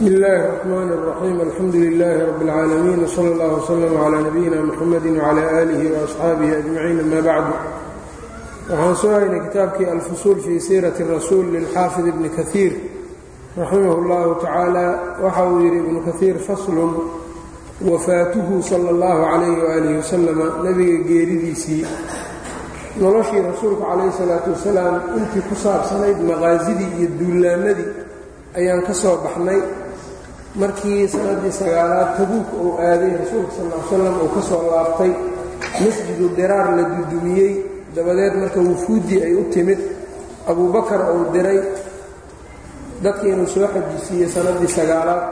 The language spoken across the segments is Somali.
bsmi illaahi الرxman الرaxيim alxamdu lilaahi rab اlcaalamiin wslى اllah wslm clى nabiyina mxamadi wclى aalihi وaصxaabihi ajmaciin ama bacdu waxaan soo haynay kitaabkii alfusuul fii siirati rasuul lilxaafid ibni kahiir raximah اllahu tacaala waxa uu yidhi ibnu kahiir faslun wafaatuhu salى اllahu calayh waalih wasalama nebiga geeridiisii noloshii rasuulka calayhi salaatu wasalaam intii ku saabsanayd maqaasidii iyo duullaamadii ayaan ka soo baxnay markii sannaddii sagaalaad tabuuk uu aaday rasuulka sal l slam uu ka soo laabtay masjidu diraar la dudumiyey dabadeed marka wufuuddii ay u timid abuubakar uu diray. Dadkii inuu soo xajisiiyey sannaddii sagaalaad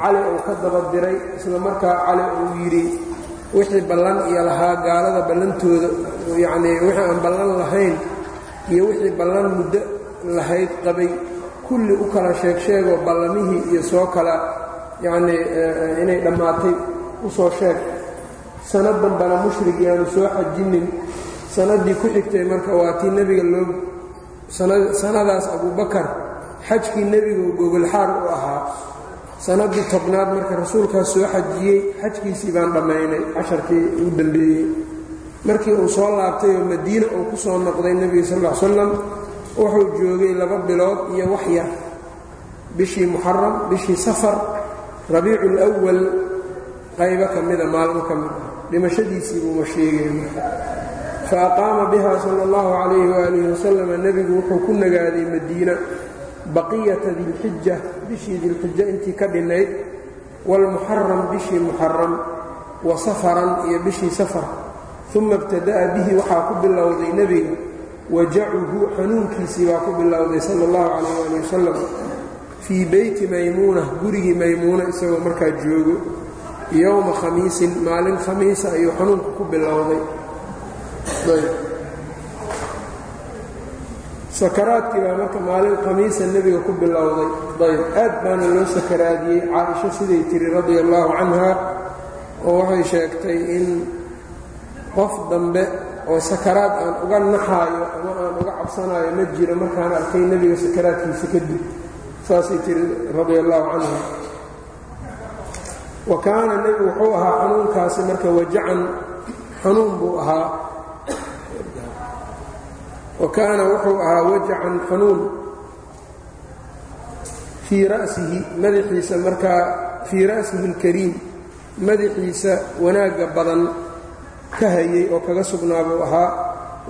cali uu ka daba diray. Isla markaa cali uu yidhi wixii ballan iyo lahaa gaalada ballantooda yacnii wixii aan ballan lahayn iyo wixii ballan muddo lahayd qabay kulli u kala sheeg sheegoo ballamihii iyo soo kala yacnii inay dhammaatay u soo sheeg. Sanad danbana mushrig yaanu soo xajinin. Sannaddii ku xigtay marka waa tii nebiga loo sanadaas abuubakar xajkii nebigu gogolxaar u ahaa. Sannaddii tobnaad marka rasuulkaas soo xajiyey xajkiisii baan dhammaynay casharkii ugu dambeeyey. Markii uu soo laabtay oo madiina uu ku soo noqday nebiga sal l slam wuxuu joogay laba bilood iyo wax yar. Bishii muxaram bishii safar rabiicu lwal qaybo ka mida maalmo ka mid ah. Dhimashadiisii buuma sheegay. Fa aqaama biha sala allahu calayhi waalihi wasalam nebigu wuxuu ku nagaaday madiina baqiyata dilxija bishii dilxija intii ka dhinnayd waalmuxaram bishii muxaram wa safaran iyo bishii safar. Uma ibtada'a bihi waxaa ku bilowday nebiga wajacuhu xanuunkiisii baa ku bilowday sala allahu calayh ali wasalam fii beyti maymuuna gurigii maymuuna isagoo markaa joogo. Yowma khamiisin maalin khamiisa ayuu xanuunku ku bilowday. Sakaraadkii baa marka maalin khamiisa nebiga ku bilowday. Ayb. Aad baana loo sakaraadiyey caaisho siday tiri radia allaahu canha oo waxay sheegtay in qof dambe oo sakaraad aan uga naxaayo ama aan uga cabsanaayo ma jiro markaan arkay nebiga sakaraadkiisa kadib. Saasay tiri radia allaahu canha wa kaana nebigu wuxuu ahaa xanuunkaasi marka wajacan xanuun buu ahaa. Wa kaana wuxuu ahaa wajacan xanuun. Fii ra'sihi madaxiisa markaa fii ra'sihi اlkariim madaxiisa wanaagga badan ka hayay oo kaga sugnaa buu ahaa.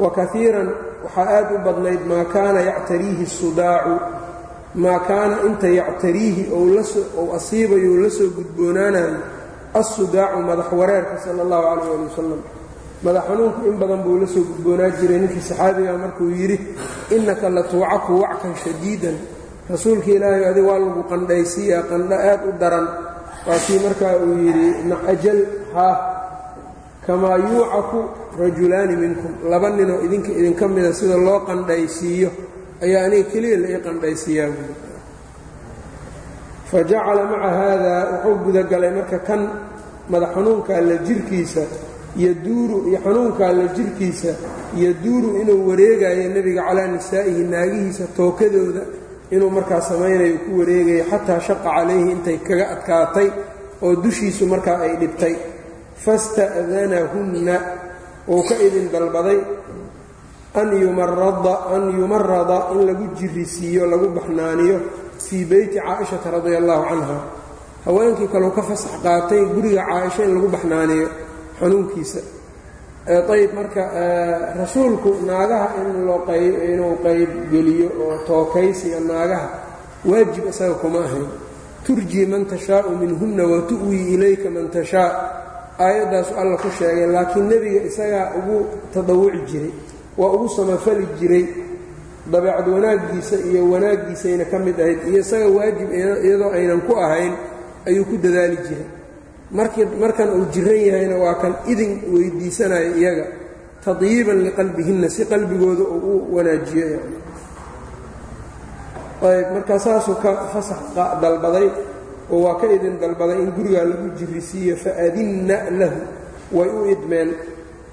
Wa kaiiran waxaa aad u badnayd maa kaana yactariihi sudaacu. Maa kaana inta yactariihi ou asiibayo la soo gudboonaanayo assudaacu madax wareerka sala allahu calayh ali wasalam madax xanuunku in badan buu la soo gudboonaa jiray ninkii saxaabiga markuu yidhi innaka la tuucaku wackan shadiidan. Rasuulka ilaahay adig waa lagu qandhaysiiyaa qandho aad u daran. Waa kii markaa uu yidhi nacajal haa kamaa yuucaku rajulaani minkum. Laba ninoo idinka idinka mida sida loo qandhaysiiyo ayaa aniga keliya la ii qandhaysiiyaa buui fa jacala maca haadaa wuxuu gudagalay marka kan madax xanuunkaa la jirkiisa yaduuru iyo xanuunkaa la jirkiisa yaduuru inuu wareegayo nebiga calaa nisaa'ihi naagihiisa tookadooda inuu markaa samaynayo ku wareegayo xataa shaqa calayhi intay kaga adkaatay oo dushiisu markaa ay dhibtay fasta'danahunna wuu ka idin dalbaday an yumarada in lagu jirisiiyo lagu baxnaaniyo fii beyti caaishata radia allahu canha haweenkii kaleu ka fasax qaatay guriga caaisha in lagu baxnaaniyo xanuunkiisa. Ayb marka rasuulku naagaha inuu qaybgeliyo oo tookaysiga naagaha waajib isaga kuma ahayn. Turjii man tashaau minhunna wa tu'wii ilayka man tashaa aayaddaasu alla ku sheegay laakiin nebiga isagaa ugu tadawuci jiray waa ugu samafali jiray dabeecad wanaaggiisa iyo wanaaggiisayna ka mid ahayd iyo isaga waajib iyadoo aynan ku ahayn ayuu ku dadaali jiray. Markan uu jiran yahayna waa kan idin weydiisanaya iyaga tadyiiban liqalbihinna si qalbigooda uu u wanaajiyo yani ayb markaa saasuu ka fasax dalbaday oo waa ka idin dalbaday in gurigaa lagu jirisiiyo faadinna lahu way u idmeen.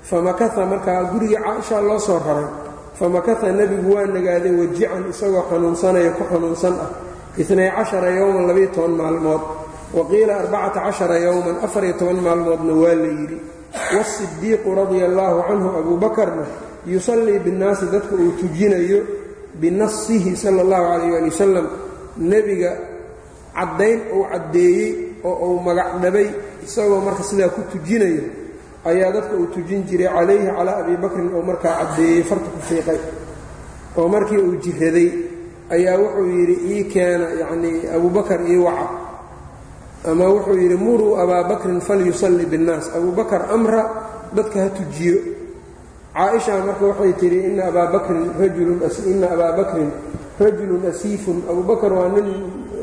Famakaa markaa gurigii caaisha loo soo raray famakata nebigu waa nagaaday wajican isagoo xanuunsanaya ku xanuunsan ah. Inay cashara yowman labiyo toban maalmood wa qiila arbacata cashara yowman afariyo toban maalmoodna waa la yidhi. Waasidiiqu radia allaahu canhu abuubakarna yusallii binnaasi dadka uu tujinayo binasihi sala allahu calayh ali wasalam nebiga caddayn uu caddeeyey oo uu magacdhabay isagoo marka sidaa ku tujinayo ayaa dadka uu tujin jiray calayhi calaa abi bakrin oo markaa caddeeyey farta ku fiiqay. Oo markii uu jiraday ayaa wuxuu yidhi ii keena yacnii abubakar ii waca. Ama wuxuu yidhi muruu abaa bakrin falyusalli binnaas. Abubakar amra dadka ha tujiyo. Caaisha marka waxay tidhi ina abaa bakrin rajulunina abaa bakrin rajulun asiifun. Abubakar waa nin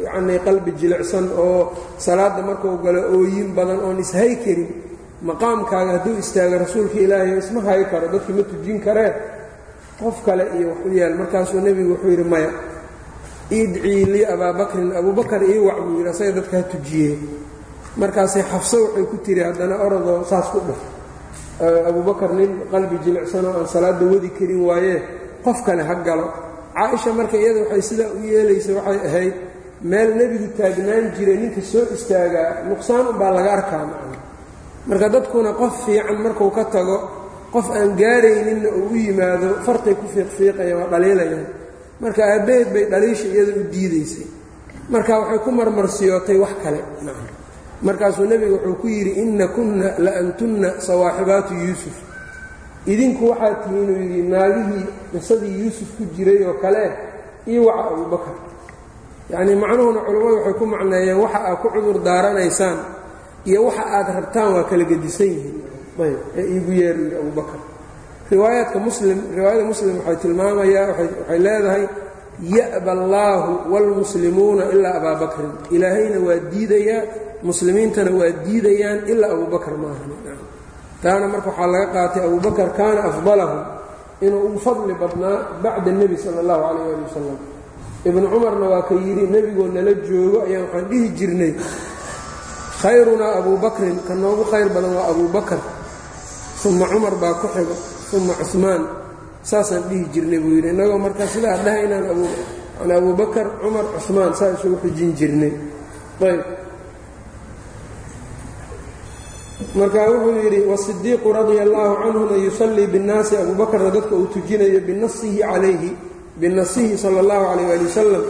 yacnii qalbi jilicsan oo salaadda markuu galo ooyin badan oon ishay karin maqaamkaaga hadduu istaago rasuulka ilaahay isma hay karo dadki ma tujin karee qof kale iyo wax u yaal. Markaasuu nebigu wuxuu yidhi maya idcii lii abaa bakrin abubakar ii wac buu yidhi asaga dadka ha tujiyee markaasay xafso waxay ku tiri haddana orodoo saas ku dheh abubakar nin qalbi jilicsanoo aan salaadda wadi karin waayee qof kale ha galo. Caaisha marka iyada waxay sidaa u yeelaysa waxay ahayd meel nebigu taagnaan jiray ninka soo istaagaa nuqsaan unbaa laga arkaa macna. Marka dadkuna qof fiican markuu ka tago qof aan gaarayninna uu u yimaado fartay ku fiiqfiiqayaan waa dhaliilayaan marka aabbaheed bay dhaliisha iyada u diidaysay. Marka waxay ku marmarsiyootay wax kale markaasuu nebigu wuxuu ku yidhi inna kunna la antunna sawaaxibaatu yuusuf. Idinku waxaad tihiin uu yidhi naagihii qisadii yuusuf ku jiray oo kale io waca abubakar yacnii macnuhuna culammadu waxay ku macneeyeen waxa aad ku cudur daaranaysaan iyo waxa aad rabtaan waa kala gedisan yihiin. Ayb ee iigu yeer yidhi abubakar riwaayaadka muslim riwaayada muslim waxay tilmaamayaa waxay leedahay ya'ba allaahu waalmuslimuuna ilaa abaa bakrin. Ilaahayna waa diidayaa muslimiintana waa diidayaan ilaa abubakar maahan taana marka waxaa laga qaatay abubakar kaana afdalahum inuu ugu fadli badnaa bacda nebi sala allahu calayh ali wasalam ibnu cumarna waa ka yidhi nebigoo nala joogo ayaan waxaan dhihi jirnay. Khayrunaa abuu bakrin ka noogu khayr badan waa abuu bakar. Uma cumar baa ku xigo uma cumaan saasaan dhihi jirnay buu yidhi. Innagoo marka sidaa dhaha inaan an abubakar cumar cumaan saa isugu xijin jirnay. Ayb. Marka wuxuu yidhi wasidiiqu radia allaahu canhuna yusallii binnaasi abuubakarna dadka uu tujinayo binasihi calayhi binasihi sala allahu calayh ali wasalam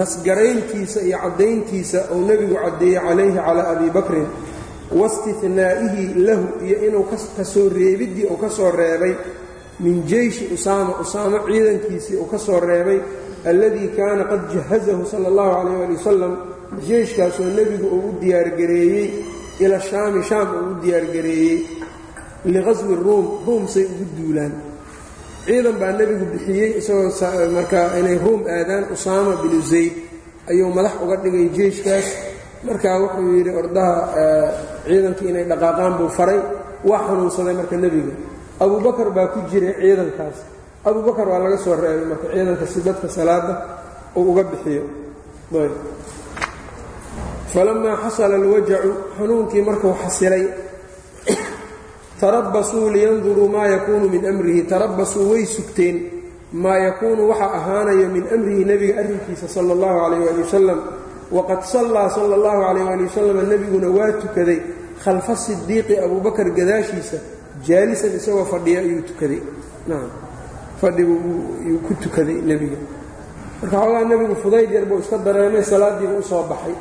nasgarayntiisa iyo caddayntiisa uu nebigu caddeeyey calayhi calaa abi bakrin waistinaa'ihi lahu iyo inuu ka soo reebiddii uu ka soo reebay min jeyshi usaama usaamo ciidankiisii uu ka soo reebay alladii kaana qad jahazahu sala allahu calayh ali wasalam jeyshkaasoo nebigu uu u diyaargareeyey ila shaami shaam uu u diyaargareeyey liqaswi ruum ruum say ugu duulaan ciidan baa nebigu bixiyey isagoo markaa inay ruum aadaan usaama binu zayd. Ayuu madax uga dhigay jeyshkaas markaa wuxuu yidhi ordaha ciidankii inay dhaqaaqaan buu faray. Waa xanuunsaday marka nebiga. Abubakar baa ku jiray ciidankaas. Abubakar waa laga soo reebay marka ciidanka si dadka salaada uu uga bixiyo. Falamaa xasala alwajacu xanuunkii markuu xasilay tarabasuu liyanduruu maa yakuunu min amrihi tarabasuu way sugteen. Maa yakuunu waxa ahaanayo min amrihi nebiga arrinkiisa sala allahu calayh ali wasalam. Waqad sallaa sala allahu calayh ali wasalam nebiguna waa tukaday. Khalfa sidiiqi abuubakar gadaashiisa jaalisan isagoo fadhiya ayuu tukaday. Nacam fadhigu yuu ku tukaday nebiga. Marka xoogaa nebigu fudayd yar buu iska dareemay salaaddiibu u soo baxay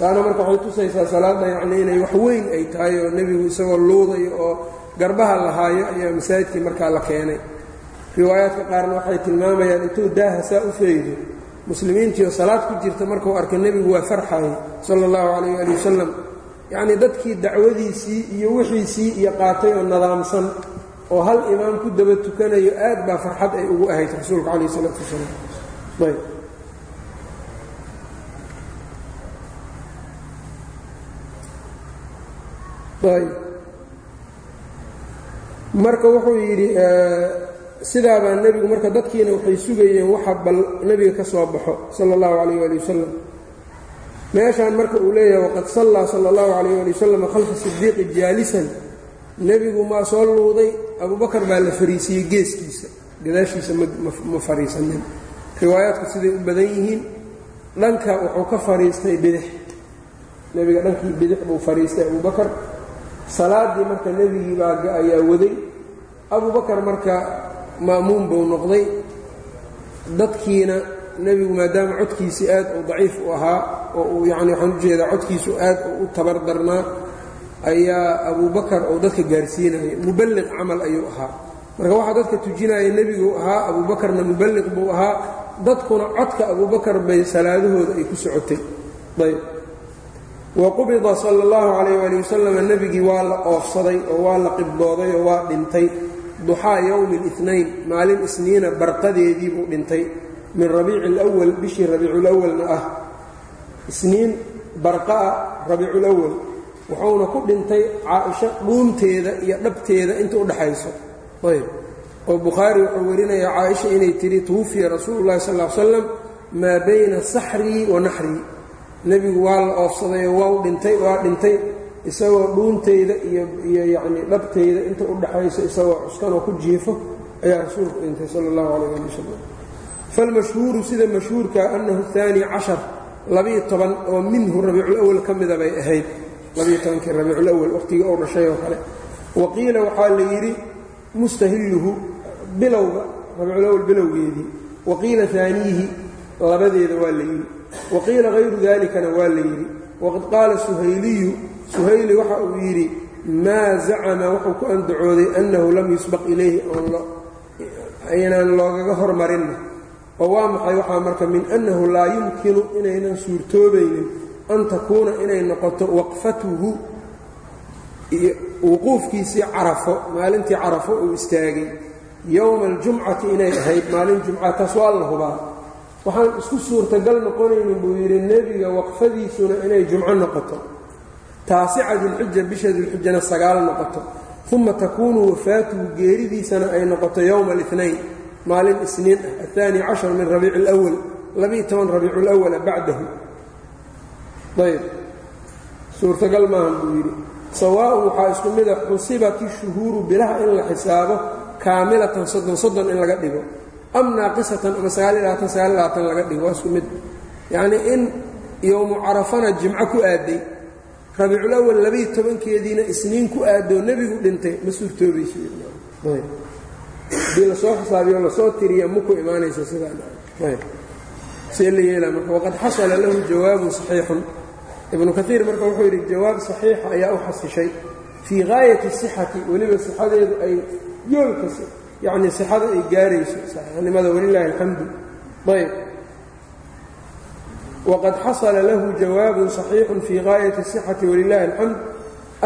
taana marka waxay tusaysaa salaadda yacnii inay wax weyn ay tahay oo nebigu isagoo luudayo oo garbaha lahaayo ayaa masaajidkii markaa la keenay. Riwaayaadka qaarna waxay tilmaamayaan intuu daaha saa u feeydo muslimiintii oo salaad ku jirta markuu arkay nebigu waa farxayay sala allahu calayh ali wasalam yacnii dadkii dacwadiisii iyo wixiisii iyo qaatay oo nadaamsan oo hal imaam ku daba tukanayo aad baa farxad ay ugu ahayd rasuulka calayh isalaatu wasalaam ayb marka wuxuu yidhi sidaabaa nebigu marka dadkiina waxay sugayeen waxa bal nebiga ka soo baxo sala allahu calayh ali wasalam. Meeshaan marka uu leeyahay waqad sallaa sala allahu calayh ali wasalam khalfa sidiiqi jaalisan. Nebigu maa soo luuday abubakar baa la fariisiyey geeskiisa. Gadaashiisa ma fariisanin. Riwaayaadku siday u badan yihiin. Dhanka wuxuu ka fadhiistay bidix. Nebiga dhankii bidix buu fadhiistay abubakar salaaddii marka nebigii baa ayaa waday. Abubakar marka ma'muum buu noqday. Dadkiina nebigu maadaama codkiisii aad uu daciif u ahaa oo uu yacni waxaan u jeedaa codkiisu aad u tabar darnaa ayaa abubakar oo dadka gaarsiinaya muballiq camal ayuu ahaa. Marka waxaa dadka tujinaya nebiguu ahaa abuubakarna muballiq buu ahaa. Dadkuna codka abubakar bay salaadahooda ay ku socotay. Ayb wa qubida sala allahu calayh waali wasalam nebigii waa la oofsaday oo waa la qibdooday oo waa dhintay. Duxaa yowmi اlinayn maalin isniina barqadeedii buu dhintay. Min rabiici اlwal bishii rabiiculawalna ah. Isniin barqa'a rabiiculawal wuxuuna ku dhintay caaisho dhuunteeda iyo dhabteeda inta u dhaxayso. Ayb. Oo bukhaari wuxuu warinayaa caaisha inay tidhi tuwufiya rasuulu llahi sal l slam maa bayna saxrii wa naxrii nebigu waa la oofsadayoo waa dhintay waa dhintay isagoo dhuuntayda iyo iyo yacnii dhabtayda inta u dhaxayso isagoo cuskanoo ku jiifo ayaa rasuulku dhintay sala allahu calayh ali wasalam falmashhuuru sida mashhuurka annahu aani cashar labiyo toban oo minhu rabiiculawal ka mida bay ahayd. Labiyo tobankii rabiiculawal waqhtigii ou dhashay oo kale. Wa qiila waxaa la yidhi mustahilluhu bilowga rabiiculawal bilowgeedii. Wa qiila aaniihi labadeeda waa la yidhi wa qiila hayru dalikana waa la yidhi waqad qaala suhayliyu suhayli waxa uu yidhi maa zacama wuxuu ku andacooday annahu lam yusbaq ilayhi aynaan loogaga hormarinna oo waa maxay waxaa marka min annahu laa yumkinu inaynan suurtoobaynin an takuuna inay noqoto waqfatuhu wuquufkiisii carafo maalintii carafo uu istaagay. yowma aljumcati inay ahayd maalin jumca taas waa la hubaa waxaan isku suurtagal noqonaynin buu yidhi nebiga waqfadiisuna inay jumco noqoto. Taasica dilxija bisha dilxijana sagaal noqoto. Uma takuunu wafaatuhu geeridiisana ay noqoto yowma alinayn maalin isniin ah. Aani cashar min rabiic اlwal labiiyo toban rabiic lwala bacdahu. Ayb suurtagal maahan buu yidhi. Sawaaun waxaa isku mida ah, xusibat ishuhuuru bilaha in la xisaabo kaamilatan soddon soddon in laga dhigo am naaqisatan ama sagaaliy labaatan sagaaliy labaatan laga dhigo waa isku mid. Yacnii in yowmu carafana jimco ku aaday rabiiculawal labiiyo tobankeediina isniin ku aadoo nebigu dhintay ma suurtoobayso haddii la soo xisaabiyo la soo tiriya maku imaanaysa sidaasee la yeelaa marka waqad xasala lahu jawaabun saxiixun. Ibnu kaiir marka wuxuu yidhi jawaab saxiixa ayaa u xasishay fii gaayati sixati weliba sixadeedu ay yoolka yacnii sixada ay gaarayso saxiixnimada walilaahi alxamdu. Ayb. Waqad xasala lahu jawaabun صaxiixun fii gaayati sixati walilaahi alxamd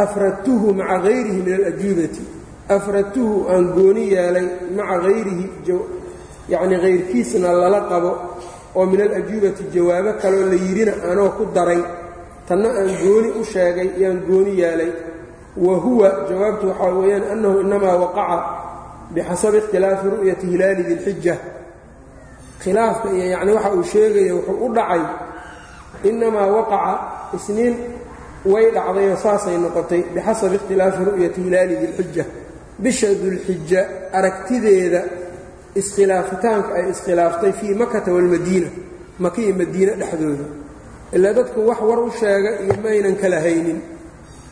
afradtuhu maca hayrihi min alajuubati afradtuhu aan gooni yeelay maca hayrihi yacnii hayrkiisna lala qabo oo min alajuubati jawaabo kaleoo la yidhina anoo ku daray tanna aan gooni u sheegay yaan gooni yeelay wa huwa jawaabtu waxaa weeyaan annahu inamaa waqaca bixasabi ikhtilaafi ru'yati hilaali dilxija khilaafka iyo yacni waxa uu sheegaya wuxuu u dhacay innamaa waqaca isniin way dhacdayoo saasay noqotay bixasabi ikhtilaafi ru'yati hilaali dilxija bisha dulxija aragtideeda iskhilaafitaanka ay iskhilaaftay fii makata waalmadiina maka iyo madiine dhexdooda ilaa dadku wax war u sheega iyo maynan kala haynin.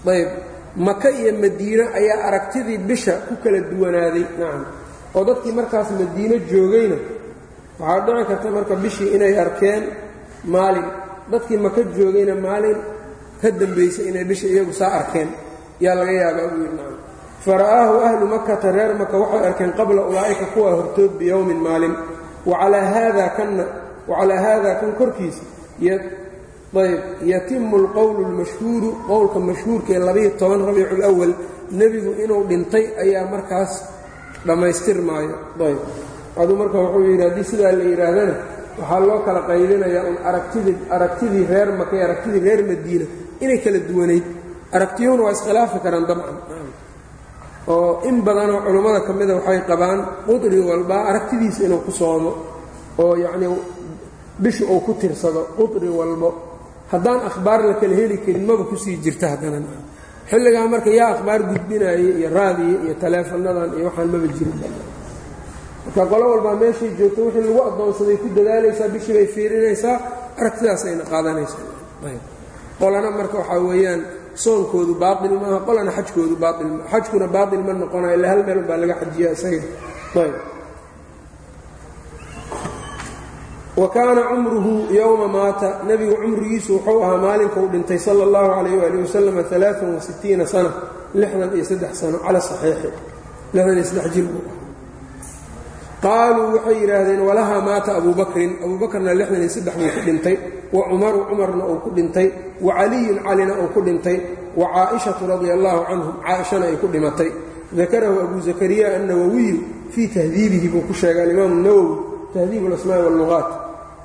ayb maka iyo madiine ayaa aragtidii bisha ku kala duwanaaday. Nacam oo dadkii markaas madiine joogayna waxaa dhici karta marka bishii inay arkeen maalin. Dadkii maka joogayna maalin ka dambaysay inay bisha iyagu saa arkeen. Yaa laga yaabaa buu yidhi nacam fara'aahu ahlu makata reer maka waxay arkeen qabla ulaa'ika kuwa hortood biyowmin maalin. Wacalaa haada kanna wacalaa haada kan korkiisa ayb yatimu alqowlu lmashhuuru qowlka mashhuurkaee labayo toban rabiicu lwal nebigu inuu dhintay ayaa markaas dhammaystirmaayo ayb aduu marka wuxuu yidhi haddii sidaa la yidhaahdana waxaa loo kala qaydinayaa un aragtidii aragtidii reer maka iyo aragtidii reer madiina inay kala duwanayd. Aragtiyuhuna waa iskhilaafi karaan dabcan. Oo in badanoo culummada ka mida waxay qabaan qudri walba aragtidiisa inuu ku soomo oo yacnii bishu uu ku tirsado qudri walbo haddaan akhbaar la kala heli karin maba ku sii jirta haddana. Xilligaa marka yaa akhbaar gudbinaaye iyo raadiya iyo taleefannadan iyo waxaan maba jirin. Marka qolo walbaa meeshay joogto wixii lagu addoonsaday ku dadaalaysaa bishii bay fiirinaysaa aragtidaasayna qaadanaysaa. Qolana marka waxaa weeyaan soonkoodu baail maaha qolana xajkoodu baail xajkuna baail ma noqonayo illa hal meel baa laga xajiya isaga ayb wa kaana cumruhu yowma maata. Nebigu cumrigiisu wuxuu ahaa maalinka uu dhintay sala اllahu calayh waali wasalam alaaan wasitiina sana lixdan iyo saddex sano cala saxiixi lixdan iyo saddex jir buu qaaluu waxay yidhaahdeen walahaa maata abuu bakrin. Abuu lixdan iyo saddex buu ku dhintay wa cumaru cumarna uu ku dhintay wa caliyun calina uu ku dhintay wa caa'ishatu radia allahu canhum caaishana ay ku dhimatay. Dakarahu abu zakariya annawawiyu fii tahdiibihi buu ku sheegay alimaamu nawowi tahdiib alasmaa'i walluqaat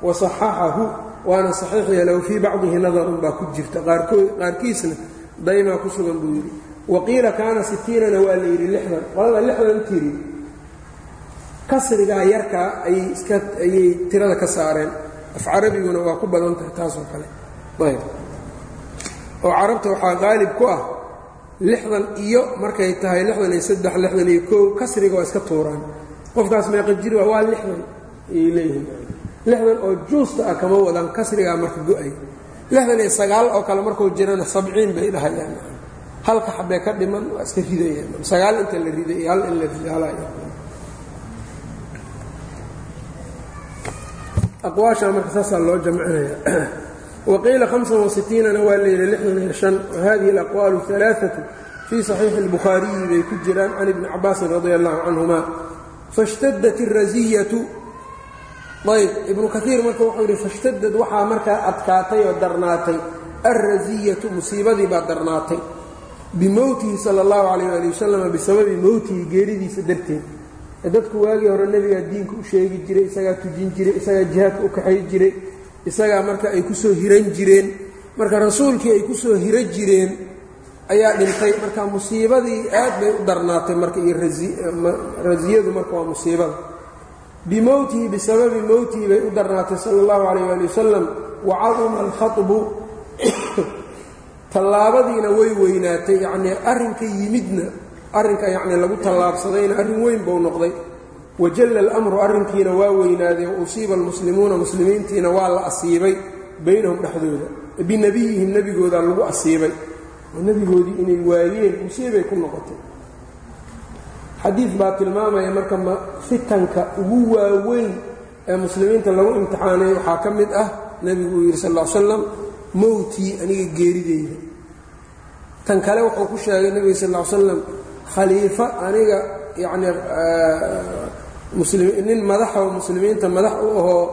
wa saxaxahu waana saxiix yeelahu fii bacdihi nadarun baa ku jirta. Qaarkiisna daymaa ku sugan buu yidhi. Wa qiila kaana sitiinana waa la yidhi lixdan. Qolada lixdan tiri. Kasrigaa yarkaa ayay iska ayay tirada ka saareen. Af carabiguna waa ku badan tahay taasoo kale. Ayb. Oo carabta waxaa qaalib ku ah lixdan iyo markay tahay lixdan iyo saddex lixdan iyo koow kasriga waa iska tuuraan. Qofkaas meeqa waa waa lixdan ayay leeyihiin lixdan oo juusta ah kama wadaan kasrigaa marka go-ay lixdan iyo sagaal oo kale markuu jirana sabciin bay dhahayaan halka xabee ka dhiman waa iska ridayaan sagaal inta la riday iyo hal in la ridaala aqwaashaa marka saasaa loo jamcinaya waqiila hamsan wasitiinana waa la yidhi lixdan iyo shan wahadihi alaqwaalu alaaatu fii saxiixi اlbukhaariyi bay ku jiraan can ibni cabaasin radia allahu canhuma faاshtadat اraziyatu ayb ibnu kaiir marka wuxuu yidhi fashtadad waxaa markaa adkaatay oo darnaatay. Alraziyatu musiibadii baa darnaatay. Bimowtihi sala اllahu calayh ali wasalam bisababi mowtihi geeridiisa darteed. Dadku waagii hore nebigaa diinka u sheegi jiray isagaa tujin jiray isagaa jihaadka u kaxay jiray isagaa marka ay ku soo hiran jireen marka rasuulkii ay ku soo hiro jireen ayaa dhintay. Marka musiibadii aad bay u darnaatay marka iyo rasiyadu marka waa musiibada bimowtihi bisababi mowtihi bay u darnaatay sala allahu calayh ali wasalam wa caduma alkhaطbu tallaabadiina way weynaatay yacnii arrinka yimidna arrinka yacnii lagu tallaabsadayna arrin weyn buu noqday wajalla alamru arrinkiina waa weynaaday wa usiiba almuslimuuna muslimiintiina waa la asiibay baynahum dhexdooda binebiyihim nebigooda lagu asiibay oo nebigoodii inay waayeen musiibay ku noqotay xadiid baa tilmaamaya marka ma fitanka ugu waaweyn ee muslimiinta lagu imtixaanay waxaa ka mid ah nebigu uu yidhi sal ly slam mowtii aniga geerideyda. Tan kale wuxuu ku sheegay nebiga sal ly slam khaliifo aniga yacnii nin madaxa oo muslimiinta madax u ahoo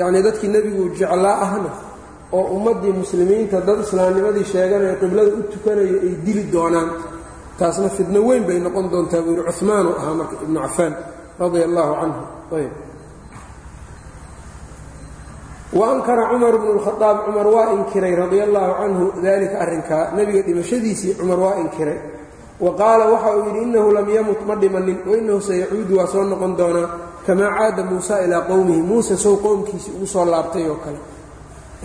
yacnii dadkii nebigu jeclaa ahna oo ummaddii muslimiinta dad islaamnimadii sheeganaya qiblada u tukanayo ay dili doonaan taasna fidno weyn bay noqon doontaa buu yidhi cumaan uu ahaa marka ibnu cafaan radia allaahu canhu. Ayb wa ankara cumar bnu lkhadaab cumar waa inkiray radia allaahu canhu dalika arrinkaa nebiga dhimashadiisii cumar waa inkiray. Wa qaala waxa uu yidhi innahu lam yamut ma dhimanin wainahu sayacuudu waa soo noqon doonaa kamaa caada muusa ilaa qowmihi muuse sow qowmkiisii ugu soo laabtay oo kale.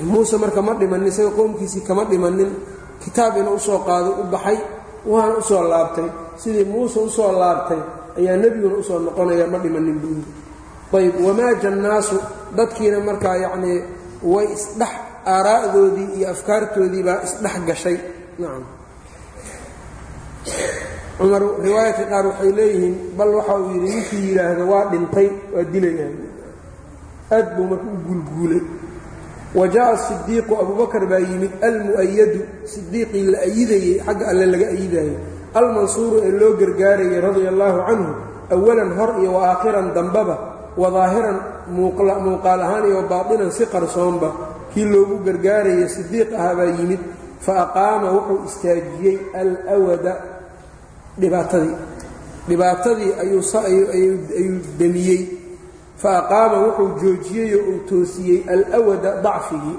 Muuse marka ma dhimanin isaga qowmkiisii kama dhimanin kitaab inuu u soo qaado u baxay waana u soo laabtay. Sidii muuse u soo laabtay ayaa nebiguna u soo noqonaya ma dhimanin buu yidhi. Ayb wamaaja annaasu dadkiina markaa yacnii way isdhex aaraa'doodii iyo afkaartoodii baa isdhex gashay. Nacam cumar riwaayadka qaar waxay leeyihiin bal waxa uu yidhi ninkii yidhaahdo waa dhintay waa dilayaan. Aad buu marka u guulguulay wa jaءa sidiiqu abubakar baa yimid almu'ayadu sidiiqii la ayidayey xagga alle laga ayidayey almansuuru ee loo gargaarayay radia allaahu canhu awalan hor iyo wa aakhiran dambaba wa daahiran muuqaal ahaan iyo baatinan si qarsoonba kii loogu gargaarayay sidiiq ahaa baa yimid fa aqaama wuxuu istaajiyey alwada dhibaatadii dhibaatadii ayuu demiyey fa aqaama wuxuu joojiyey oo uu toosiyey alwada dacfigii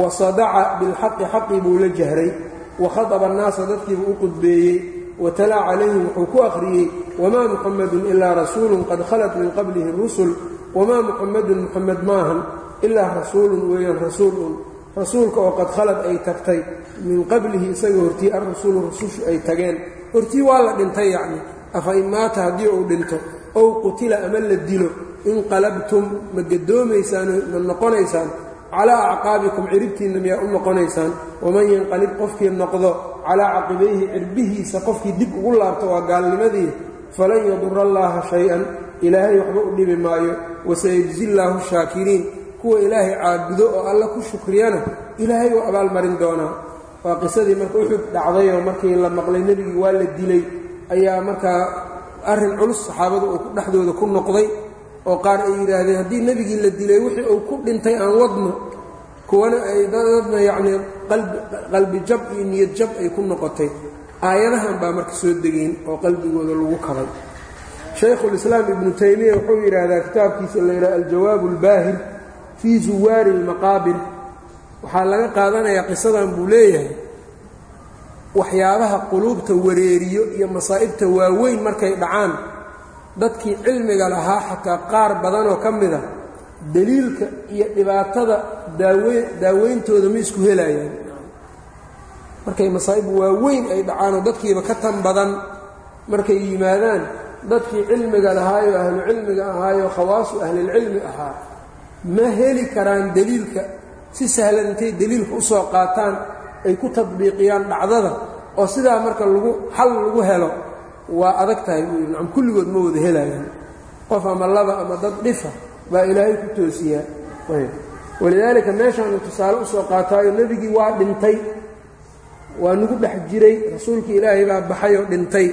wa sadaca bilxaqi xaqii buu la jahray wa khadaba annaasa dadkiibuu u qudbeeyey wa talaa calayhim wuxuu ku akhriyey wamaa muxamadun ilaa rasuulun qad khalat min qablihi rusul wamaa muxamadun muxamed maahan ilaa rasuulun weeyaan rasuulun rasuulka oo qad khalad ay tagtay min qablihi isaga hortii alrasuulu rusushu ay tageen hortii waa la dhintay yacni afa in maata haddii uu dhinto ow qutila ama la dilo inqalabtum ma gadoomaysaan ma noqonaysaan. Calaa acqaabikum ciribtiinna miyaa u noqonaysaan. Waman yanqalib qofkii noqdo calaa caqibayhi cirbihiisa qofkii dib ugu laabto waa gaalnimadii falan yadura allaaha shay-an ilaahay waxba u dhibi maayo. Wasayajzi llaahu shaakiriin kuwa ilaahay caabudo oo alla ku shukriyana ilaahay uu abaalmarin doonaa. Waa qisadii marka uxud dhacdayoo markii la maqlay nebigii waa la dilay ayaa markaa arrin culus saxaabadu uu dhexdooda ku noqday oo qaar ay yidhaahdeen haddii nebigii la dilay wixii uu ku dhintay aan wadno kuwana ay dadna yacnii qalbi jab iyo niyad jab ay ku noqotay. Aayadahan baa marka soo degeyn oo qalbigooda lagu kabay. Shaykhulislaam ibnu taymiya wuxuu yidhaahdaa kitaabkiisa la yidhaha aljawaab albaahir fii zuwaari almaqaabir waxaa laga qaadanayaa qisadan buu leeyahay waxyaabaha quluubta wareeriyo iyo masaa'ibta waaweyn markay dhacaan dadkii cilmiga lahaa xataa qaar badanoo ka mida deliilka iyo dhibaatada daaweyn daaweyntooda ma isku helayaan. Markay masaa'ib waaweyn ay dhacaanoo dadkiiba ka tan badan markay yimaadaan dadkii cilmiga lahaayoo ahlu cilmiga ahaayoo khawaasu ahlilcilmi ahaa ma heli karaan deliilka. Si sahlan intay deliilka u soo qaataan ay ku tadbiiqiyaan dhacdada oo sidaa marka lagu xal lagu helo waa adag tahay. Buu yidhi nacam kulligood ma wada helayaan. Qof ama laba ama dad dhifa baa ilaahay ku toosiyaa. Walidaalika meeshaanu tusaale u soo qaataayo nebigii waa dhintay waa nagu dhex jiray rasuulkii ilaahay baa baxay oo dhintay.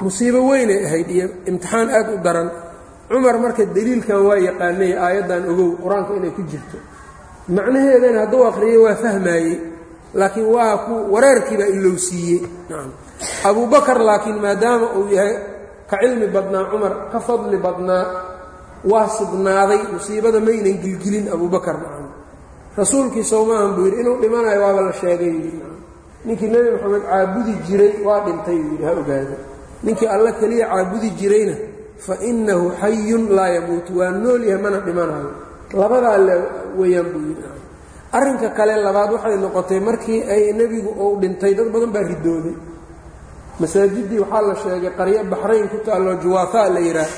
Musiibo weynay ahayd iyo imtixaan aad u daran. Cumar marka deliilkan waa yaqaanay aayaddan ogow qur'aanka inay ku jirto. Macnaheedana hadduu akhriyey waa fahmaayey laakiin waa ku wareerkii baa ilowsiiyey nacam abubakar laakiin maadaama uu yahay ka cilmi badnaa cumar ka fadli badnaa waa sugnaaday musiibada maynan gilgilin abubakar nacam rasuulkii sowmaahan buu yidhi inuu dhimanayo waaba la sheegay ninkii nebi moxamed caabudi jiray waa dhintay buu yidhi ha ogaado. Ninkii alla keliya caabudi jirayna fa innahu xayun laa yamuutu waa nool yahay mana dhimanayo. Labadaa le weeyaan buu yidhi arrinka kale labaad waxay noqotay markii ay nebigu uu dhintay dad badan baa ridooday masaajiddii waxaa la sheegay qaryo baxrayn ku taalloo juwaafaa la yidhaah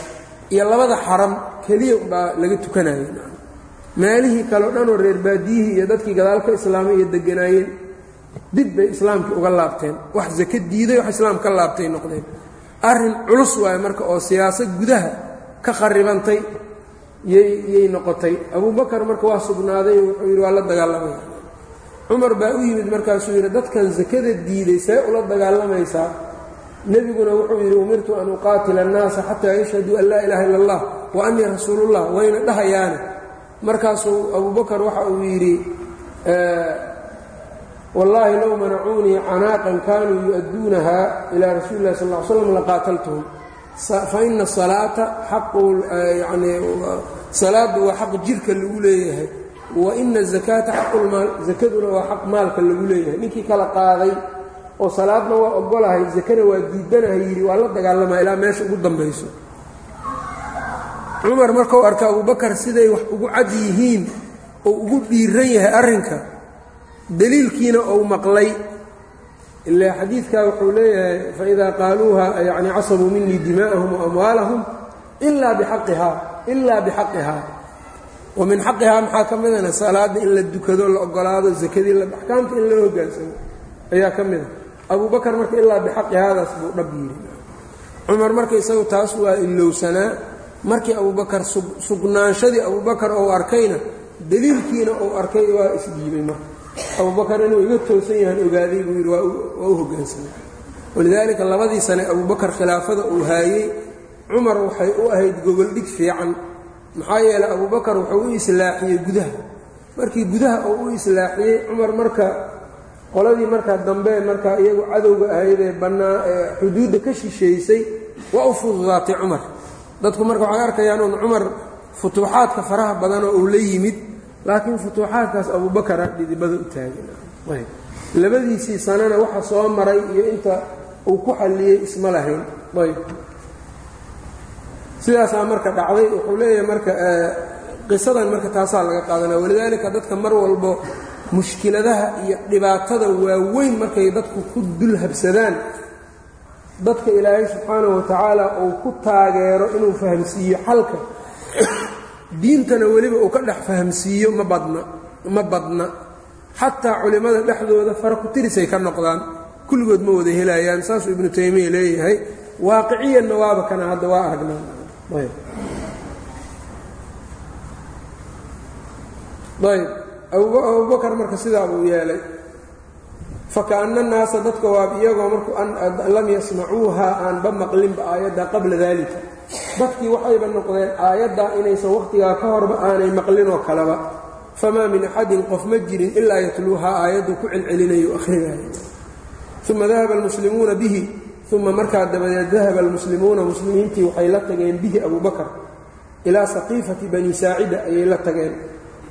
iyo labada xaram keliya baa laga tukanayay. Meelihii kaleo dhanoo reer baadiyihii iyo dadkii gadaalka islaamay iyo deganaayeen dib bay islaamkii uga laabteen. Wax sake diiday wax islaam ka laabtay noqdeen. Arrin culus waaye marka oo siyaasad gudaha ka kharibantay yyyay noqotay. Abubakar marka waa sugnaaday wuxuu yidhi waa la dagaalamaya cumar baa u yimid markaasuu yidhi dadkan sakada diiday see ula dagaalamaysaa nebiguna wuxuu yidhi umirtu an uqaatila annaasa xataa yashhaduu an laa ilaaha illa allah wa annii rasuulullah wayna dhahayaane. Markaasuu abubakar waxa uu yidhi wallaahi low manacuunii canaaqan kaanuu yu-adduunaha ilaa rasuuli illahi sal l slam laqaataltuhum fa ina salaata xaqu yani salaaddu waa xaq jirka lagu leeyahay. Wa ina zakaata xaqulmaal zakaduna waa xaq maalka lagu leeyahay. Ninkii kala qaaday oo salaadna waa ogolahay zakana waa diidanahay yidhi waa la dagaalamaa ilaa meesha ugu dambayso. Cumar markuu arka abubakar siday wax ugu cad yihiin oo ugu dhiiran yahay arrinka deliilkiina ou maqlay ilaa xadiidkaa wuxuu leeyahay faidaa qaaluuha yani casabuu minii dimaa'ahum waamwaalahum ilaa bixaqihaa ilaa bixaqihaa wa min xaqihaa maxaa ka midana salaadda in la dukado la ogolaado zakadii axkaamta in loo hogaansamo ayaa ka mida abubakar marka ilaa bixaqihaadaas buu dhab yidhi cumar marka isagu taas waa ilowsanaa markii abubakar sugnaanshadii abubakar ou arkayna deliilkiina uu arkay waa isdhiibay marka abubakar inuu iga toosan yahan ogaaday buu yidhi waa u hoggaansamay walidaalika labadii sane abubakar khilaafada uu haayey cumar waxay u ahayd gogoldhig fiican. Maxaa yeeley abubakar wuxuu u islaaxiyey gudaha. Markii gudaha uu u islaaxiyey cumar marka qoladii markaa dambe markaa iyagu cadowga ahayd ee bannaa ee xuduudda ka shisheysay waa u fududaatay cumar. Dadku marka waxay arkayaan un cumar futuuxaadka faraha badanoo uu la yimid laakiin futuuxaadkaas abubakara dhidibada u taagay labadiisii sanana waxa soo maray iyo inta uu ku xalliyey isma lahayn. Ayb sidaasaa marka dhacday wuxuu leeyahay marka qisadan marka taasaa laga qaadanaya walidaalika dadka mar walbo mushkiladaha iyo dhibaatada waaweyn markay dadku ku dul habsadaan dadka ilaahay subxaanahu watacaala uu ku taageero inuu fahamsiiyo xalka diintana weliba uu ka dhex fahamsiiyo ma badna ma badna. Xataa culimmada dhexdooda fara ku tirisay ka noqdaan kulligood ma wada helayaan saasuu ibnu taymiya leeyahay. Waaqiciyanna waaba kana hadda waa aragnaa ayb. Ayb. Abubakar marka sidaa buu yeelay. Fakaana naasa dadka waab iyagoo markuu lam yasmacuuha aanba maqlinba aayadda qabla dalika dadkii waxayba noqdeen aayaddaa inaysan wakhtigaa ka horba aanay maqlinoo kaleba famaa min axadin qof ma jirin ilaa yatluuhaa aayaddu ku celcelinayo ahrinayo uma dahaba almuslimuuna bihi uma markaa dabadeed dahaba almuslimuuna muslimiintii waxay la tageen bihi abubakar ilaa saqiifati bani saacida ayay la tageen.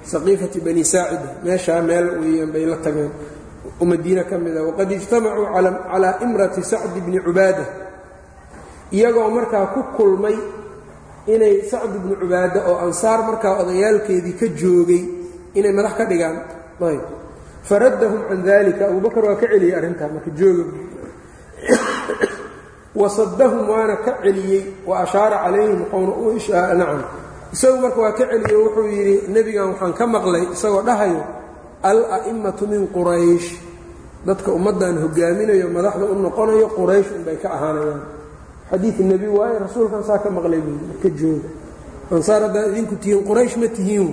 Saqiifati bani saacida meeshaa meel weeyaan bay la tageen. Oo madiine ka mid a waqad ijtamacuu calaa imrati sacdi bni cubaada iyagoo markaa ku kulmay inay sacdi bni cubaada oo ansaar markaa odayaalkeedii ka joogay inay madax ka dhigaan. Ayb. Faraddahum can dalika abubakar waa ka celiyey arrintaa marka jooga. Wasadahum waana ka celiyey wa ashaara calayhim wuxuuna u nacam. Isagu marka waa ka celiyo wuxuu yidhi nebigan waxaan ka maqlay isagoo dhahayo al-a'immatu min quraysh dadka ummaddan hogaaminayo madaxda u noqonayo quraysh unbay ka ahaanayaan xadiid nebi waaye rasuulkan saa ka maqlay buu marka jooga. Ansaar haddaad idinku tihiin quraysh ma tihiin.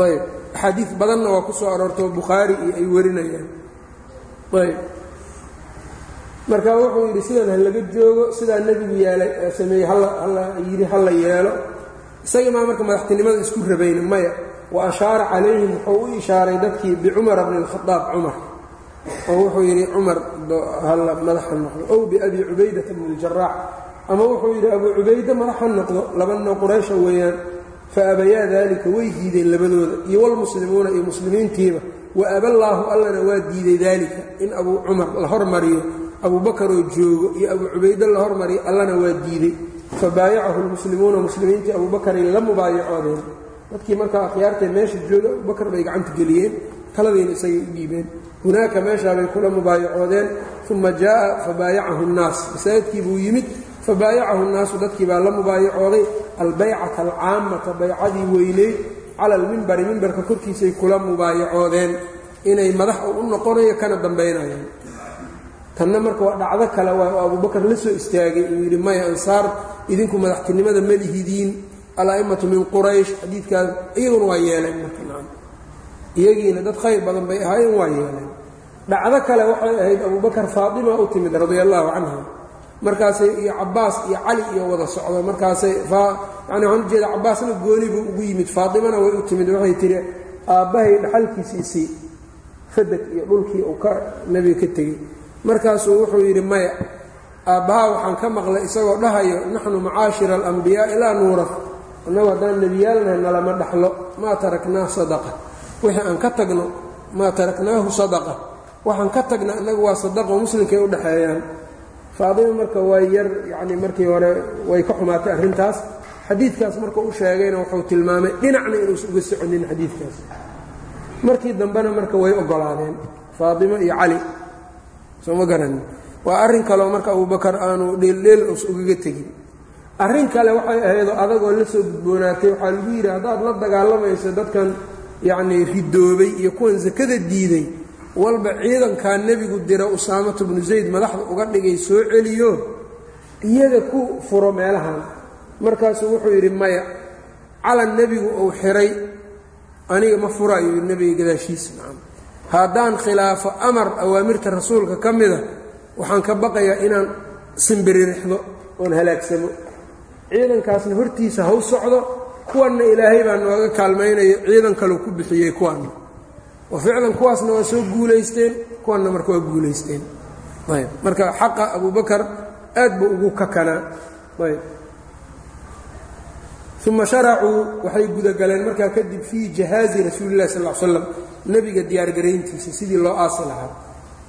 Ayb axaadiid badanna waa ku soo aroortoo bukhaari iyo ay warinayaan. Ayb marka wuxuu yidhi sidan ha laga joogo sidaa nebigu yeelay sameeyey yidhi ha la yeelo. Isagii maa marka madaxtinimada isku rabayna maya wa ashaara calayhim wuxuu u ishaaray dadkii bicumara bni اlkhadaab cumar oo wuxuu yidhi cumar halla madaxa noqdo. Ow biabi cubaydata bni اljaraax ama wuxuu yidhi abuu cubayde madaxa noqdo labanoo quraysha weeyaan. Faabayaa dalika way diideen labadooda iyo walmuslimuuna iyo muslimiintiiba. Wa aballaahu allana waa diiday daalika. In abuu cumar la hormariyo abuubakaroo joogo iyo abuu cubayde la hormariyo allana waa diiday. Fabaayacahu lmuslimuuna muslimiintii abuubakaray la mubaayacoodeen. Dadkii markaa akhyaartay meesha jooga abubakar bay gacanta geliyeen taladiina isagay u dhiibeen hunaaka meeshaabay kula mubaayacoodeen uma jaa'a fabaayacahu nnaas masaajidkii buu yimid fabaayacahu nnaasu dadkii baa la mubaayacooday albaycata alcaammata baycadii weyneyd cala almimbari mimbarka korkiisay kula mubaayacoodeen inay madax u noqonayo kana dambaynayaan tanna marka waa dhacdo kale waa oo abubakar la soo istaagay uu yidhi maya ansaar idinku madaxtinimada ma lihidiin ala'immatu min quraysh xadiidkaas iyaguna waa yeeleen marka iyagiina dad khayr badan bay ahaayeen waa yeeleen. Dhacdo kale waxay ahayd abubakar faatima u timid radia allaahu canha markaasay iyo cabbaas iyo cali iyo wada socdo. Markaasay yani waxaan ujeeda cabbaasna gooni buu ugu yimid. Faatimana way u timid waxay tihi aabbahay dhaxalkiisiisii fadag iyo dhulkii uu ka nebiga ka tegey. Markaasuu wuxuu yidhi maya aabbahaa waxaan ka maqlay isagoo dhahayo naxnu macaashira alambiyaai laa nuuraf annagu haddaan nebiyaalnahay nalama dhaxlo maa taraknaa sadaqa wixii aan ka tagno maa taraknaahu sadaqa. Waxaan ka tagna annagu waa sadaqo muslimkay u dhexeeyaan faadima marka waa yar yacni markii hore way ka xumaatay arrintaas. Xadiidkaas markuu u sheegayna wuxuu tilmaamay dhinacna inuusan uga soconin xadiidkaas. Markii dambena marka way oggolaadeen faadimo iyo cali sooma garanin waa arrin kaleo marka abubakar aanu dheeldheel us ugaga tegin. Arrin kale waxay ahaydoo adagoo la soo gudboonaatay. Waxaa lagu yidhi haddaad la dagaalamayso dadkan yacnii ridoobay iyo kuwan sakada diiday walba ciidankaa nebigu dira usaamatu bnu zayd madaxda uga dhigay soo celiyo iyaga ku furo meelahan. Markaasuu wuxuu yidhi maya calan nebigu uu xiray aniga ma furayo nebiga gadaashiisa. Nacam haddaan khilaafo amar awaamirta rasuulka ka mida waxaan ka baqayaa inaan simbiririxdo oon halaagsamo. Ciidankaasna hortiisa haw socdo kuwanna ilaahay baa nooga kaalmaynayo ciidan kaleu ku bixiyey kuwanna. Oo ficlan kuwaasna waa soo guulaysteen kuwanna marka waa guulaysteen. Ayb marka xaqa abubakar aad buu ugu kakanaa. Ayb. Uma sharacuu waxay gudagaleen markaa kadib fii jahaazi rasuuli illahi sal l slam nebiga diyaargarayntiisa sidii loo aasi lahaa.